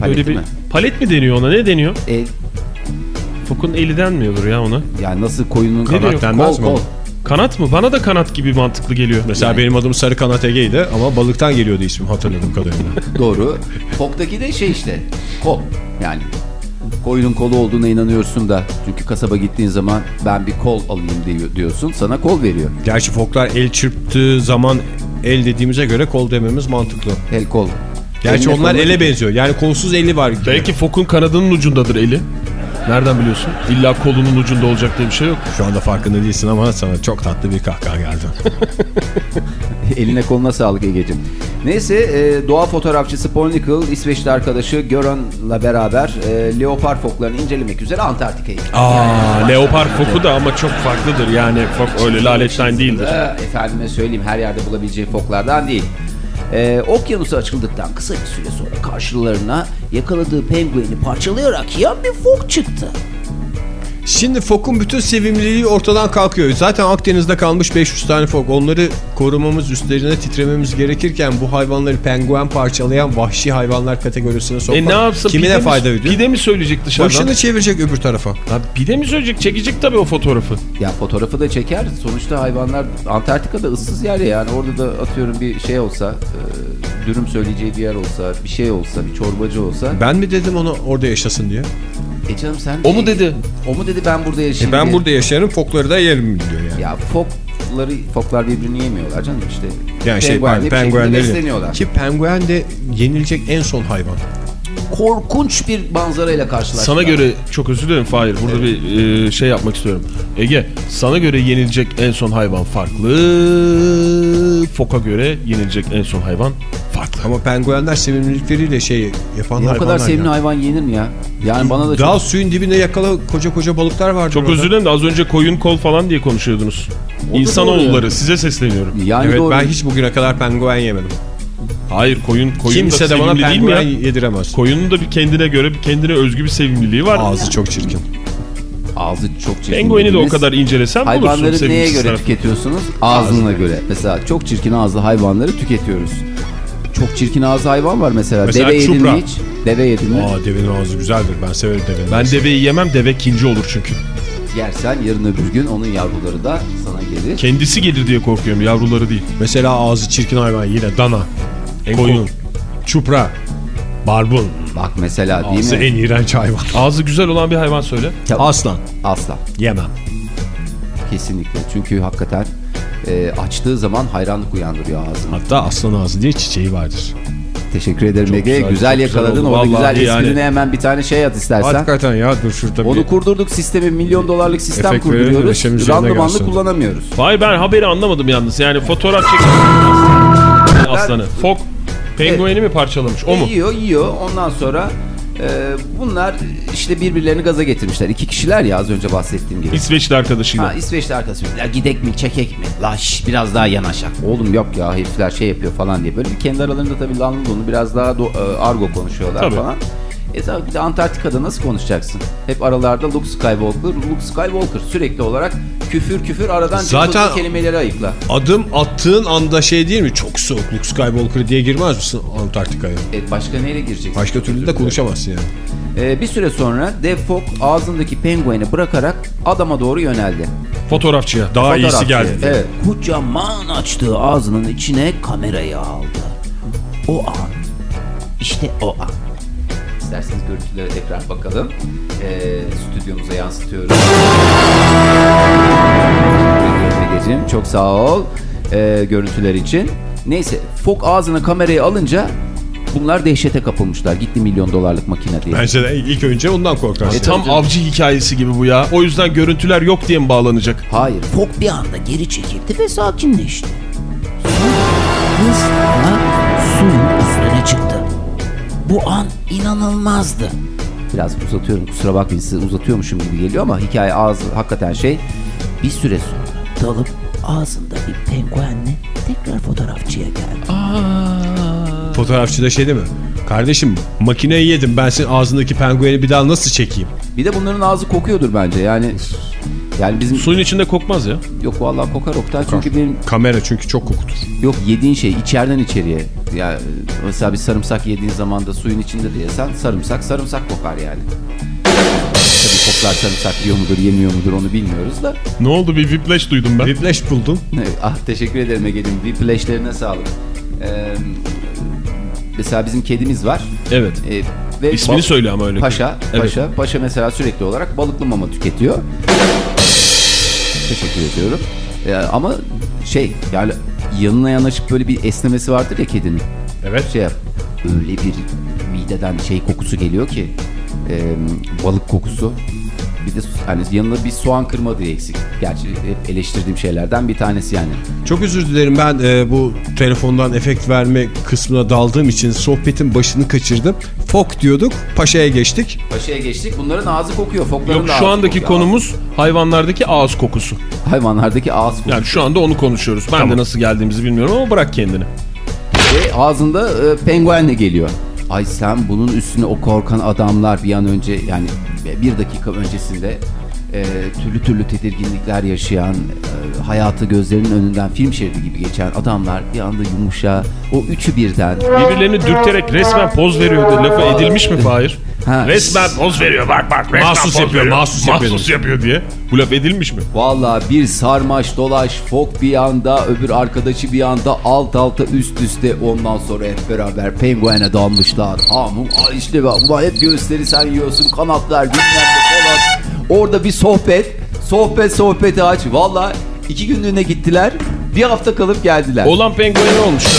Böyle bir mi? palet mi deniyor ona? Ne deniyor? E, Fokun eli denmiyordur ya ona. yani nasıl koyunun Kanat kol denmez mi kol. Kanat mı? Bana da kanat gibi mantıklı geliyor. Mesela Yani- benim adım Sarı Kanat Ege'ydi ama balıktan geliyordu ismim hatırladığım kadarıyla. Doğru. Foktaki de şey işte kol yani. Koyunun kolu olduğuna inanıyorsun da çünkü kasaba gittiğin zaman ben bir kol alayım diyor, diyorsun sana kol veriyor. Gerçi foklar el çırptığı zaman el dediğimize göre kol dememiz mantıklı. El kol. Gerçi Eline onlar ele benziyor. Yani kolsuz eli var. gibi. Belki fokun kanadının ucundadır eli. Nereden biliyorsun? İlla kolunun ucunda olacak diye bir şey yok. Şu anda farkında değilsin ama sana çok tatlı bir kahkaha geldi. Eline koluna sağlık Ege'cim. Neyse e, doğa fotoğrafçısı Paul Nickel, İsveçli arkadaşı Göran'la beraber e, leopar foklarını incelemek üzere Antarktika'ya gitti. Aa, leopar foku da ama çok farklıdır. Yani fok öyle laletten değildir. E, efendime söyleyeyim her yerde bulabileceği foklardan değil. E, okyanusu açıldıktan kısa bir süre sonra karşılarına yakaladığı pengueni parçalayarak yiyen bir fok çıktı. Şimdi fokun bütün sevimliliği ortadan kalkıyor. Zaten Akdeniz'de kalmış 500 tane fok. Onları korumamız, üstlerine titrememiz gerekirken bu hayvanları penguen parçalayan vahşi hayvanlar kategorisine sokmak E ne yapsın? kime Pide ne mi- fayda ediyor? Pide mi söyleyecek dışarıdan? Başını çevirecek öbür tarafa. Ya pide mi söyleyecek? Çekecek tabii o fotoğrafı. Ya fotoğrafı da çeker. Sonuçta hayvanlar Antarktika'da ıssız yer ya. Yani orada da atıyorum bir şey olsa, e, dürüm söyleyeceği bir yer olsa, bir şey olsa, bir çorbacı olsa. Ben mi dedim onu orada yaşasın diye? E canım sen O mu dedi? O mu dedi ben burada yaşayayım E ben diye. burada yaşarım fokları da yerim diyor yani. Ya fok fokları foklar birbirini yemiyorlar canım işte. Yani şey Penguen bir şekilde penguenlerin besleniyorlar. ki penguen de yenilecek en son hayvan. Korkunç bir manzarayla karşılaştılar. Sana göre çok özür dilerim Fahir. Burada bir e, şey yapmak istiyorum. Ege sana göre yenilecek en son hayvan farklı. Foka göre yenilecek en son hayvan farklı. Ama penguenler sevimlilikleriyle şey yapan Ya o kadar sevimli ya. hayvan yenir mi ya? Yani bana da Daha çok... suyun dibinde yakala koca koca balıklar vardır Çok özür dilerim de az önce koyun kol falan diye konuşuyordunuz. İnsanoğulları size sesleniyorum. Yani Evet doğru. ben hiç bugüne kadar penguen yemedim. Hayır koyun koyun Kimse da de bana sevimli değil mi ya? penguen yediremez. Koyunun da bir kendine göre bir kendine özgü bir sevimliliği var. Ağzı çok çirkin. Ağzı çok çirkin. Pengueni de o kadar incelesen bulursun Hayvanları neye göre tüketiyorsunuz? Ağzına göre. Mesela çok çirkin ağızlı hayvanları tüketiyoruz. Çok çirkin ağızlı hayvan var mesela. Mesela Deve yedin mi hiç? Deve yedin mi? Aa devenin ağzı güzeldir ben severim devenin. Ben deveyi yemem deve kinci olur çünkü. Yersen yarın öbür gün onun yavruları da sana gelir. Kendisi gelir diye korkuyorum yavruları değil. Mesela ağzı çirkin hayvan yine dana, En koyun, çupra, barbun. Bak mesela değil Ağzı mi? en iğrenç hayvan. Ağzı güzel olan bir hayvan söyle. Aslan. Asla. Yemem. Kesinlikle. Çünkü hakikaten e, açtığı zaman hayranlık uyandırıyor ağzını. Hatta aslan ağzı diye çiçeği vardır. Teşekkür ederim Çok Ege. güzel, Güzel, güzel yakaladın. oldu. Orada güzel yani. hemen bir tane şey at istersen. Hakikaten ya dur şurada Onu bir... kurdurduk sistemi milyon dolarlık sistem Efekt kurduruyoruz. Randımanlı kullanamıyoruz. Vay ben haberi anlamadım yalnız. Yani fotoğraf çekip aslanı. Fok pengueni mi parçalamış? O mu? E, yiyor yiyor. Ondan sonra e, bunlar işte birbirlerini gaza getirmişler. İki kişiler ya az önce bahsettiğim gibi. İsveçli arkadaşıyla. Ha, İsveçli arkadaşım. Ya gidek mi çekek mi? La şş, biraz daha yanaşak. Oğlum yok ya herifler şey yapıyor falan diye. Böyle bir kendi aralarında tabii lanlı biraz daha do- e, argo konuşuyorlar Tabii. falan. E tabii bir de Antarktika'da nasıl konuşacaksın? Hep aralarda Luke Skywalker, Luke Skywalker sürekli olarak küfür küfür aradan Zaten- kelimeleri ayıkla. Adım attığın anda şey değil mi? Çok soğuk Luke Skywalker diye girmez misin Antarktika'ya? E, başka neyle gireceksin? Başka türlü de konuşamazsın yani. E, bir süre sonra Dev Fok ağzındaki pengueni bırakarak adama doğru yöneldi. Fotoğrafçıya. Daha iyisi Fotoğrafçı. geldi. Evet. Kocaman açtığı ağzının içine kamerayı aldı. O an. İşte o an. İsterseniz görüntülere tekrar bakalım. Ee, stüdyomuza yansıtıyoruz. Egeciğim çok sağ ol ee, görüntüler için. Neyse Fok ağzına kamerayı alınca bunlar dehşete kapılmışlar. Gitti milyon dolarlık makine diye. Bence de ilk önce ondan korkarsın. E, tam avcı hikayesi gibi bu ya. O yüzden görüntüler yok diye mi bağlanacak? Hayır. Fok bir anda geri çekildi ve sakinleşti. Suyun üstüne çıktı. Bu an inanılmazdı. Biraz uzatıyorum kusura bakmayın size uzatıyormuşum gibi geliyor ama hikaye ağzı hakikaten şey. Bir süre sonra dalıp ağzında bir penguenle tekrar fotoğrafçıya geldi. Fotoğrafçı da şey değil mi? Kardeşim makineyi yedim ben senin ağzındaki pengueni bir daha nasıl çekeyim? Bir de bunların ağzı kokuyordur bence yani. Yani bizim Suyun içinde kokmaz ya. yok vallahi kokar Oktay çünkü benim Kamera çünkü çok kokutur. Yok yediğin şey içeriden içeriye. Ya mesela bir sarımsak yediğin zaman da suyun içinde de yesen sarımsak sarımsak kokar yani. Tabii koklar sarımsak yiyor mudur yemiyor mudur onu bilmiyoruz da. Ne oldu bir whiplash duydum ben. Whiplash buldum. ah teşekkür ederim Ege'cim. Whiplash'lerine sağlık. Ee, mesela bizim kedimiz var. Evet. Ee, ve İsmini söyle ama öyle. Paşa, Evet. Paşa, Paşa mesela sürekli olarak balıklı mama tüketiyor. Teşekkür ediyorum. Ee, ama şey yani yanına yanaşıp böyle bir esnemesi vardır ya kedinin. Evet. Şey yap. Öyle bir mideden şey kokusu geliyor ki e, balık kokusu. Bir de hani yanına bir soğan kırmadığı eksik. Gerçi hep eleştirdiğim şeylerden bir tanesi yani. Çok özür dilerim ben e, bu telefondan efekt verme kısmına daldığım için sohbetin başını kaçırdım. Fok diyorduk, paşaya geçtik. Paşa'ya geçtik. Bunların ağzı kokuyor. Fokların Yok da şu andaki kokuyor. konumuz hayvanlardaki ağız kokusu. hayvanlardaki ağız kokusu. Yani şu anda onu konuşuyoruz. Ben de nasıl geldiğimizi bilmiyorum ama bırak kendini. Ve ağzında e, penguenle geliyor. Ay sen bunun üstüne o korkan adamlar bir an önce yani bir dakika öncesinde e, türlü türlü tedirginlikler yaşayan, e, hayatı gözlerinin önünden film şeridi gibi geçen adamlar bir anda yumuşa, o üçü birden. Birbirlerini dürterek resmen poz veriyordu. Lafı edilmiş mi Fahir? Ha. Resmen poz veriyor bak bak. Resmen Mahsus poz yapıyor, veriyor. mahsus yapıyor. Mahsus yapıyor diye. Bu laf edilmiş mi? Valla bir sarmaş dolaş fok bir yanda öbür arkadaşı bir yanda alt alta üst üste ondan sonra hep beraber penguene dalmışlar. Hamum işte bak hep gösteri sen yiyorsun kanatlar bilmem ne falan. Orada bir sohbet sohbet sohbeti aç. Valla İki günlüğüne gittiler. Bir hafta kalıp geldiler. Olan penguen olmuş ya.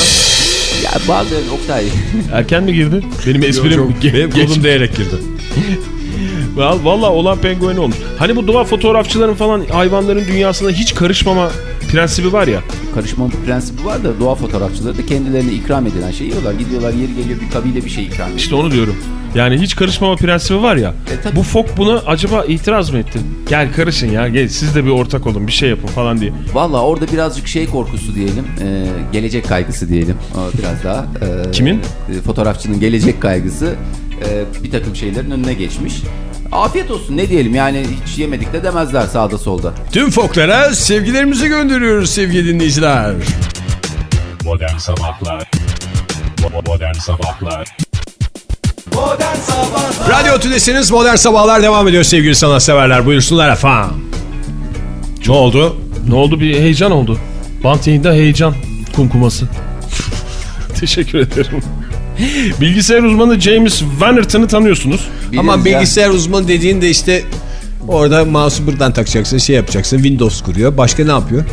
Ya bazen Oktay. Erken mi girdi? Benim esprim Benim geç- kolum değerek girdi. Val- Valla olan penguen olmuş. Hani bu doğa fotoğrafçıların falan hayvanların dünyasına hiç karışmama prensibi var ya. Karışma prensibi var da doğa fotoğrafçıları da kendilerine ikram edilen şey yiyorlar. Gidiyorlar yeri geliyor bir kabile bir şey ikram ediyor. İşte onu diyorum. Yani hiç karışmama prensibi var ya. E, bu fok buna acaba itiraz mı etti? Gel karışın ya. Gel siz de bir ortak olun bir şey yapın falan diye. Valla orada birazcık şey korkusu diyelim. e, gelecek kaygısı diyelim. Biraz daha. e, Kimin? e, fotoğrafçının gelecek kaygısı e, bir takım şeylerin önüne geçmiş. Afiyet olsun ne diyelim yani hiç yemedik de demezler sağda solda. Tüm foklara sevgilerimizi gönderiyoruz sevgili dinleyiciler. Modern Sabahlar Modern Sabahlar Modern Sabahlar Radyo Tülesi'niz Modern Sabahlar devam ediyor sevgili sanatseverler. Buyursunlar efendim. Ne oldu? Ne oldu bir heyecan oldu. Bant yayında heyecan kumkuması. Teşekkür ederim. Bilgisayar uzmanı James Vannerton'ı tanıyorsunuz. Ama Biliriz ya. bilgisayar uzmanı dediğin de işte orada mouse'u buradan takacaksın şey yapacaksın. Windows kuruyor. Başka ne yapıyor?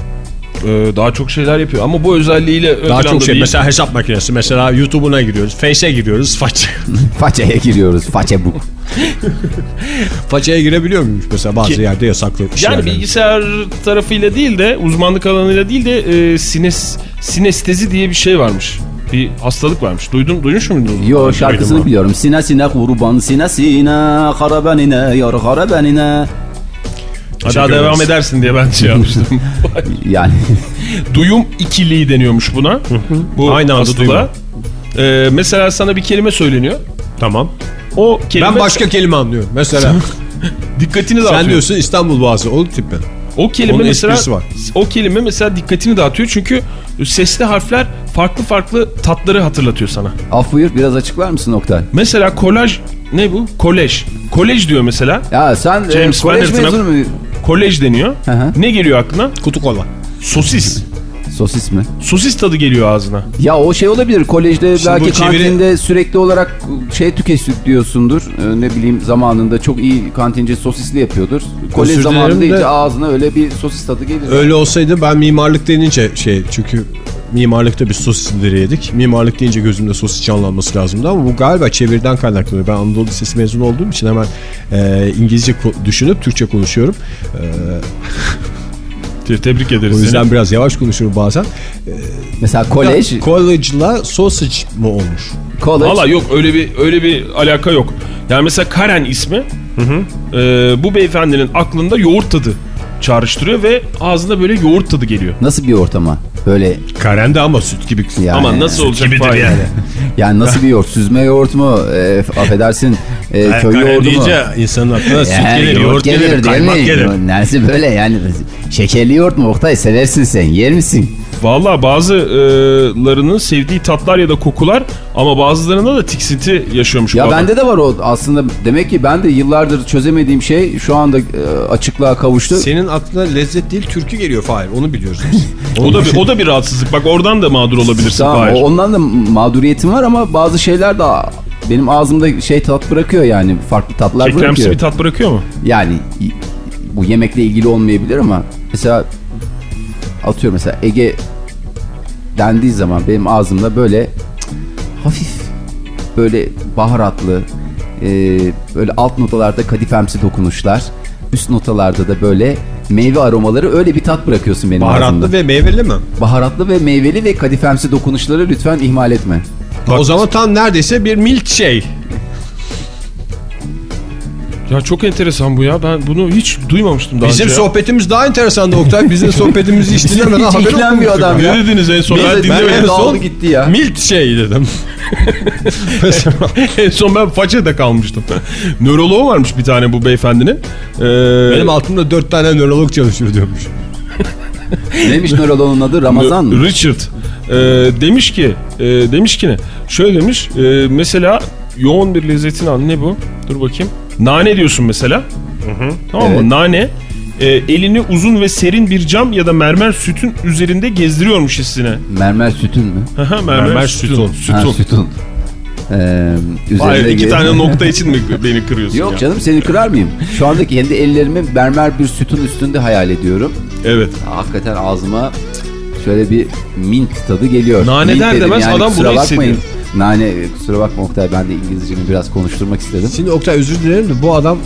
Ee, daha çok şeyler yapıyor ama bu özelliğiyle Daha çok şey. değil. Mesela hesap makinesi. Mesela YouTube'una giriyoruz. Face'e giriyoruz. Faç. Façaya giriyoruz. Facebook. Façaya girebiliyor muymuş mesela bazı Ki- yerde yasaklı. Yani bilgisayar tarafıyla değil de uzmanlık alanıyla değil de e, sines, sinestezi diye bir şey varmış. Bir hastalık varmış. Duydun, duymuş muydun? Yo şarkısını biliyorum. Sine sine kurban sine sine karabenine yar karabenine. Hadi Teşekkür devam edersin diye ben şey yapmıştım. Yani Duyum ikiliği deniyormuş buna. Bu Aynı anda hastalığa. Ee, mesela sana bir kelime söyleniyor. Tamam. O kelime Ben başka kelime anlıyorum. Mesela dikkatini dağıtıyor. sen diyorsun İstanbul Boğazı. O tip mi? O kelime Onun mesela var. o kelime mesela dikkatini dağıtıyor çünkü sesli harfler farklı farklı tatları hatırlatıyor sana. af buyur biraz açıklar mısın Oktay? Mesela kolaj ne bu? Kolej. Kolej diyor mesela. Ya sen e, James kolej Vanderton'a- mezunu mu? Kolej deniyor. Hı hı. Ne geliyor aklına? Kutu kola. Sosis. Sosis mi? Sosis tadı geliyor ağzına. Ya o şey olabilir. Kolejde Şimdi belki çeviri- kantinde sürekli olarak şey tüketiyorsundur. Ee, ne bileyim zamanında çok iyi kantinci sosisli yapıyordur. Kolej Özür zamanında de- ağzına öyle bir sosis tadı gelir. Öyle olsaydı ben mimarlık denince şey çünkü mimarlıkta bir sosisleri yedik. Mimarlık deyince gözümde sosis canlanması lazımdı ama bu galiba çeviriden kaynaklanıyor. Ben Anadolu Lisesi mezunu olduğum için hemen e, İngilizce düşünüp Türkçe konuşuyorum. Te- Tebrik ederiz O seni. yüzden biraz yavaş konuşuyorum bazen. Mesela kolej, College'la sausage mı olmuş? college Valla yok öyle bir öyle bir alaka yok. Yani mesela Karen ismi e, bu beyefendinin aklında yoğurt tadı çağrıştırıyor ve ağzına böyle yoğurt tadı geliyor. nasıl bir ortama? Böyle Karen de ama süt gibi. yani. Ama nasıl olacak gibidir Fahir? yani. Yani nasıl bir yoğurt? Süzme yoğurt mu? E, affedersin e, köy yoğurdu mu? insanın aklına süt Yani gelir, yoğurt gelir, değil kaymak gelir. Neresi böyle yani şekerli yoğurt mu Oktay seversin sen yer misin? Valla bazılarının sevdiği tatlar ya da kokular ama bazılarında da tiksinti yaşıyormuş. Ya adam. bende de var o aslında demek ki ben de yıllardır çözemediğim şey şu anda e, açıklığa kavuştu. Senin aklına lezzet değil türkü geliyor Fahir. Onu biliyoruz biz. O da bir, o da bir rahatsızlık. Bak oradan da mağdur olabilirsin Tamam Fahir. ondan da mağduriyetim var ama bazı şeyler de benim ağzımda şey tat bırakıyor yani farklı tatlar Kekremsi bırakıyor. bir tat bırakıyor mu? Yani bu yemekle ilgili olmayabilir ama mesela atıyorum mesela Ege dendiği zaman benim ağzımda böyle hafif böyle baharatlı e, böyle alt notalarda kadifemsi dokunuşlar üst notalarda da böyle meyve aromaları öyle bir tat bırakıyorsun benim Baharatlı ağzımda. ve meyveli mi? Baharatlı ve meyveli ve kadifemsi dokunuşları lütfen ihmal etme. O zaman tam neredeyse bir milkshake. Ya çok enteresan bu ya. Ben bunu hiç duymamıştım daha Bizim önce. ya. sohbetimiz daha enteresan Oktay. Bizim sohbetimizi hiç dinlemeden Hiç haberi olmamış. adam ya. Ne dediniz en son? Ben dinlemedim. ben son- gitti ya. Milkshake dedim. en son ben façede kalmıştım. Nöroloğu varmış bir tane bu beyefendinin. Ee, Benim altımda dört tane nörolog çalışıyor diyormuş. Neymiş nöroloğun adı? Ramazan mı? Richard e, demiş ki e, demiş ki ne? Şöyle demiş e, mesela yoğun bir lezzetin adı ne bu? Dur bakayım. Nane diyorsun mesela. Tamam Evet. mı? Nane e, elini uzun ve serin bir cam ya da mermer sütün üzerinde gezdiriyormuş hissine. Mermer sütün mü? Mermer, Mermer sütun. sütun. Ha, sütun. Ee, Hayır iki gel- tane nokta için mi beni kırıyorsun Yok ya? canım seni kırar mıyım? Şu anda kendi ellerimi mermer bir sütun üstünde hayal ediyorum. Evet. Hakikaten ağzıma şöyle bir mint tadı geliyor. Nane Mint der demez adam kusura bunu bakmayın. Nane e, kusura bakma Oktay ben de İngilizcemi biraz konuşturmak istedim. Şimdi Oktay özür dilerim de bu adam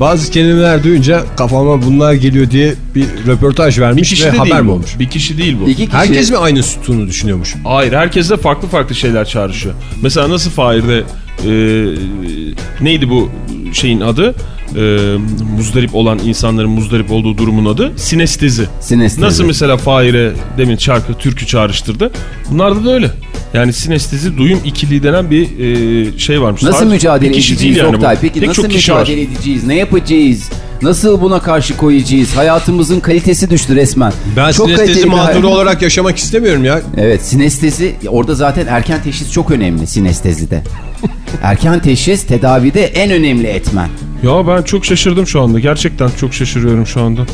bazı kelimeler duyunca kafama bunlar geliyor diye bir röportaj Bir vermiş kişi ve de haber mi olmuş? Bir kişi değil bu. İki kişi Herkes mi aynı sütunu düşünüyormuş? Hayır herkes de farklı farklı şeyler çağrışıyor. Mesela nasıl Fahir'de e, neydi bu şeyin adı? E, muzdarip olan insanların muzdarip olduğu durumun adı sinestezi. Sinestezi. Nasıl mesela Fahir'e demin şarkı türkü çağrıştırdı. Bunlarda da öyle. Yani sinestezi duyum ikiliği denen bir e, şey varmış. Nasıl Sadece mücadele edeceğiz yani. Oktay? Peki Pek nasıl mücadele var. edeceğiz? Ne yapacağız? Nasıl buna karşı koyacağız? Hayatımızın kalitesi düştü resmen. Ben Çok sinestezi mağduru olarak yaşamak istemiyorum ya. Evet sinestezi orada zaten erken teşhis çok önemli sinestezide. erken teşhis tedavide en önemli etmen. Ya ben çok şaşırdım şu anda. Gerçekten çok şaşırıyorum şu anda.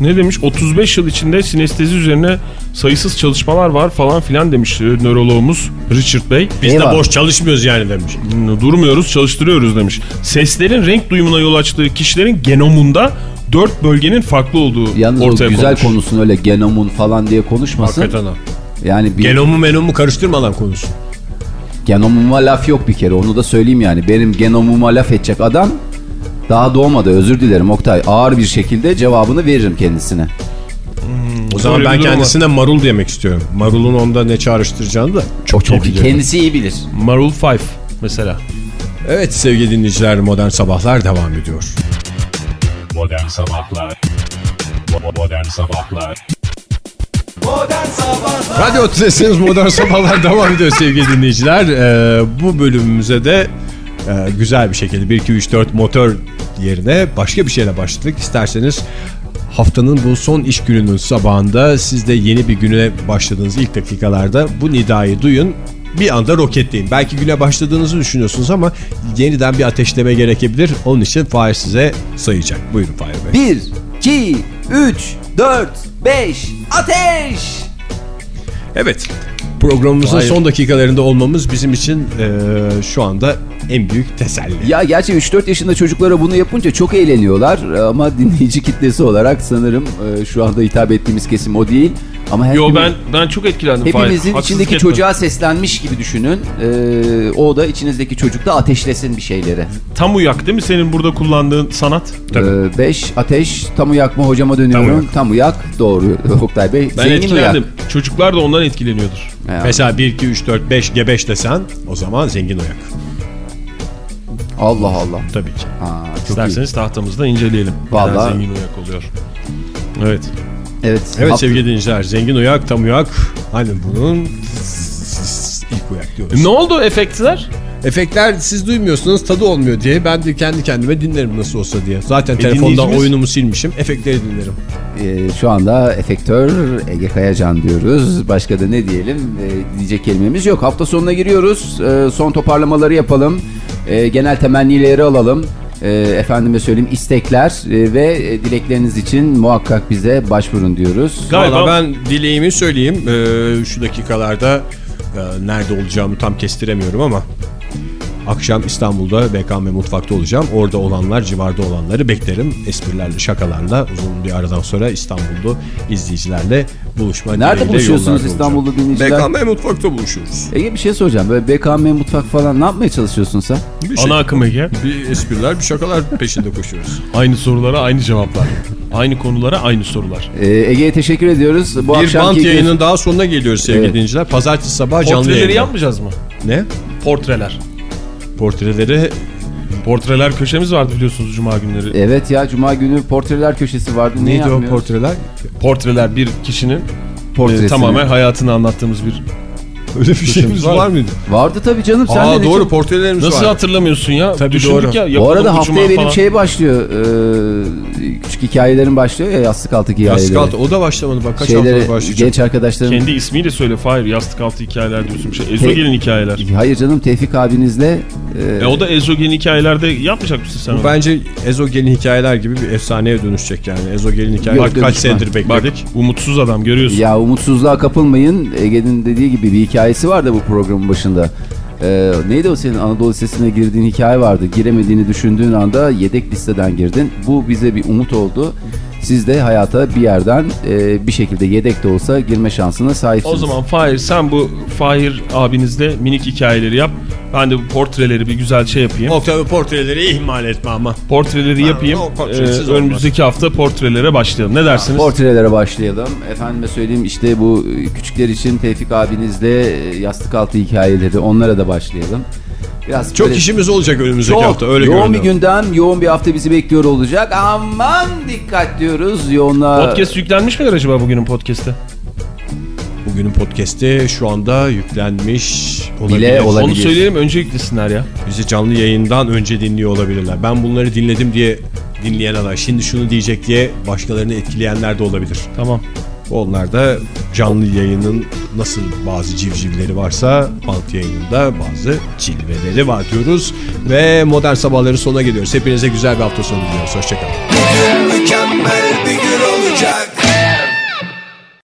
Ne demiş? 35 yıl içinde sinestezi üzerine sayısız çalışmalar var falan filan demiş e, nöroloğumuz Richard Bey. Biz Eyvah. de boş çalışmıyoruz yani demiş. Hmm, Durmuyoruz, çalıştırıyoruz demiş. Seslerin renk duyumuna yol açtığı kişilerin genomunda dört bölgenin farklı olduğu Yalnız ortaya o güzel konmuş. konusunu öyle genomun falan diye konuşmasın. Hakikaten ha. Yani bir Genomu menomu karıştırma lan konusu. genomuma laf yok bir kere onu da söyleyeyim yani. Benim genomuma laf edecek adam daha doğmadı özür dilerim Oktay. Ağır bir şekilde cevabını veririm kendisine. O zaman ben kendisine marul demek istiyorum. Marulun onda ne çağrıştıracağını da çok, O çok iyi kendisi iyi bilir. Marul 5 mesela. Evet sevgili dinleyiciler Modern Sabahlar devam ediyor. Modern Sabahlar Bo- Modern Sabahlar Modern Sabahlar Radyo Tülesi'niz Modern Sabahlar devam ediyor sevgili dinleyiciler. Ee, bu bölümümüze de e, güzel bir şekilde 1, 2, 3, 4 motor yerine başka bir şeyle başladık. İsterseniz haftanın bu son iş gününün sabahında siz de yeni bir güne başladığınız ilk dakikalarda bu nidayı duyun. Bir anda roketleyin. Belki güne başladığınızı düşünüyorsunuz ama yeniden bir ateşleme gerekebilir. Onun için Fahir size sayacak. Buyurun Fahir Bey. 1, 2, 3, 4, 5, ateş! Evet. Programımızın Hayır. son dakikalarında olmamız bizim için e, şu anda en büyük teselli. Ya gerçi 3-4 yaşında çocuklara bunu yapınca çok eğleniyorlar ama dinleyici kitlesi olarak sanırım e, şu anda hitap ettiğimiz kesim o değil. Ama her Yo ben ben çok etkilendim. Hepimizin Haksızlık içindeki etme. çocuğa seslenmiş gibi düşünün. Ee, o da içinizdeki çocuk da ateşlesin bir şeyleri. Tam uyak değil mi senin burada kullandığın sanat? 5 ateş tam uyak mı hocama dönüyorum. Tam uyak, doğru Oktay Bey. Ben Zengin etkilendim. uyak. Çocuklar da ondan etkileniyordur. Ya, Mesela 1, 2, 3, 4, 5, gebeş desen o zaman zengin oyak. Allah Allah. Tabii ki. Ha, çok iyi. İsterseniz tahtamızda inceleyelim. Vallahi. Neden zengin uyak oluyor. Evet. Evet. Evet Hap- sevgili dinleyiciler zengin uyak, tam uyak. Hani bunun ilk uyak diyoruz. Ne oldu efektler? Efektler siz duymuyorsunuz tadı olmuyor diye ben de kendi kendime dinlerim nasıl olsa diye. Zaten E, telefonda dinleyicimiz- oyunumu silmişim efektleri dinlerim. Ee, şu anda efektör Ege Kayacan diyoruz. Başka da ne diyelim Ee, diyecek kelimemiz yok. Hafta sonuna giriyoruz. Ee, son toparlamaları yapalım. Ee, genel temennileri alalım. Ee, efendime söyleyeyim istekler e, ve e, dilekleriniz için muhakkak bize başvurun diyoruz. Galiba Valla ben dileğimi söyleyeyim. Ee, şu dakikalarda e, nerede olacağımı tam kestiremiyorum ama akşam İstanbul'da BKM Mutfak'ta olacağım. Orada olanlar, civarda olanları beklerim. Esprilerle, şakalarla uzun bir aradan sonra İstanbul'da izleyicilerle buluşma Nerede buluşuyorsunuz İstanbul'da dinleyiciler? BKM Mutfak'ta buluşuyoruz. Ege bir şey soracağım. Böyle BKM mutfak falan ne yapmaya çalışıyorsun sen? Bir, şey, ana akım Ege. bir espriler, bir şakalar peşinde koşuyoruz. Aynı sorulara aynı cevaplar. aynı konulara aynı sorular. Ee, Ege'ye teşekkür ediyoruz. Bu bir akşamki bant gün- yayının daha sonuna geliyoruz sevgili Evet. dinleyiciler. Pazartesi sabahı canlı Portreleri yayında. yapmayacağız mı? Ne? Portreler. Portreleri Portreler köşemiz vardı biliyorsunuz cuma günleri. Evet ya Cuma günü portreler köşesi vardı. Neydi o yapmıyoruz? portreler? Portreler bir kişinin Portresini. e, tamamen hayatını anlattığımız bir... Öyle bir şeyimiz var. var mıydı? Vardı tabii canım. Sen Aa doğru çok- portrelerimiz Nasıl var. hatırlamıyorsun ya? Tabii Düşündük doğru. ya. Bu yapalım arada haftaya benim falan. şey başlıyor. Ee, küçük hikayelerim başlıyor ya yastık altı hikayeleri. Yastık altı o da başlamadı bak kaç Şeyleri, hafta başlayacak. genç arkadaşlarım. Kendi ismiyle söyle Fahir. Yastık altı hikayeler diyorsun bir şey. Ezogelin hikayeler. Hayır canım Tevfik abinizle e, E o da ezogelin hikayelerde yapmayacak mısın sen Bu onu? bence ezogelin hikayeler gibi bir efsaneye dönüşecek yani. Ezogelin hikayeler Yok, kaç senedir Bak bekledik. umutsuz adam görüyorsun. ya umutsuzluğa kapılmayın. Ege'nin dediği gibi bir hikayesi var da bu programın başında. Ee, neydi o senin Anadolu Lisesi'ne girdiğin hikaye vardı. Giremediğini düşündüğün anda yedek listeden girdin. Bu bize bir umut oldu. Siz de hayata bir yerden e, bir şekilde yedek de olsa girme şansına sahipsiniz. O zaman Fahir sen bu Fahir abinizle minik hikayeleri yap. Ben de bu portreleri bir güzel şey yapayım. Oktay portreleri ihmal etme ama. Portreleri yapayım. o Ee, önümüzdeki hafta portrelere başlayalım. Ne dersiniz? Portrelere başlayalım. Efendime söyleyeyim işte bu küçükler için Tevfik abinizle e, yastık altı hikayeleri onlara da başlayalım. Biraz Çok böyle- işimiz olacak önümüzdeki Çok hafta öyle yoğun görünüyor. bir gündem, yoğun bir hafta bizi bekliyor olacak. Aman dikkat diyoruz yoğunluğa. Podcast yüklenmiş midir acaba bugünün podcast'te? Bugünün podcast'i şu anda yüklenmiş olabilir. Bile olabilir. Onu söyleyelim önce yüklesinler ya. Bizi canlı yayından önce dinliyor olabilirler. Ben bunları dinledim diye dinleyen adam şimdi şunu diyecek diye başkalarını etkileyenler de olabilir. Tamam. Onlar da canlı yayının nasıl bazı civcivleri varsa bant yayınında bazı cilveleri var diyoruz. Ve modern sabahların sonuna geliyoruz. Hepinize güzel bir hafta sonu diliyoruz. Hoşçakalın. Mükemmel bir gün olacak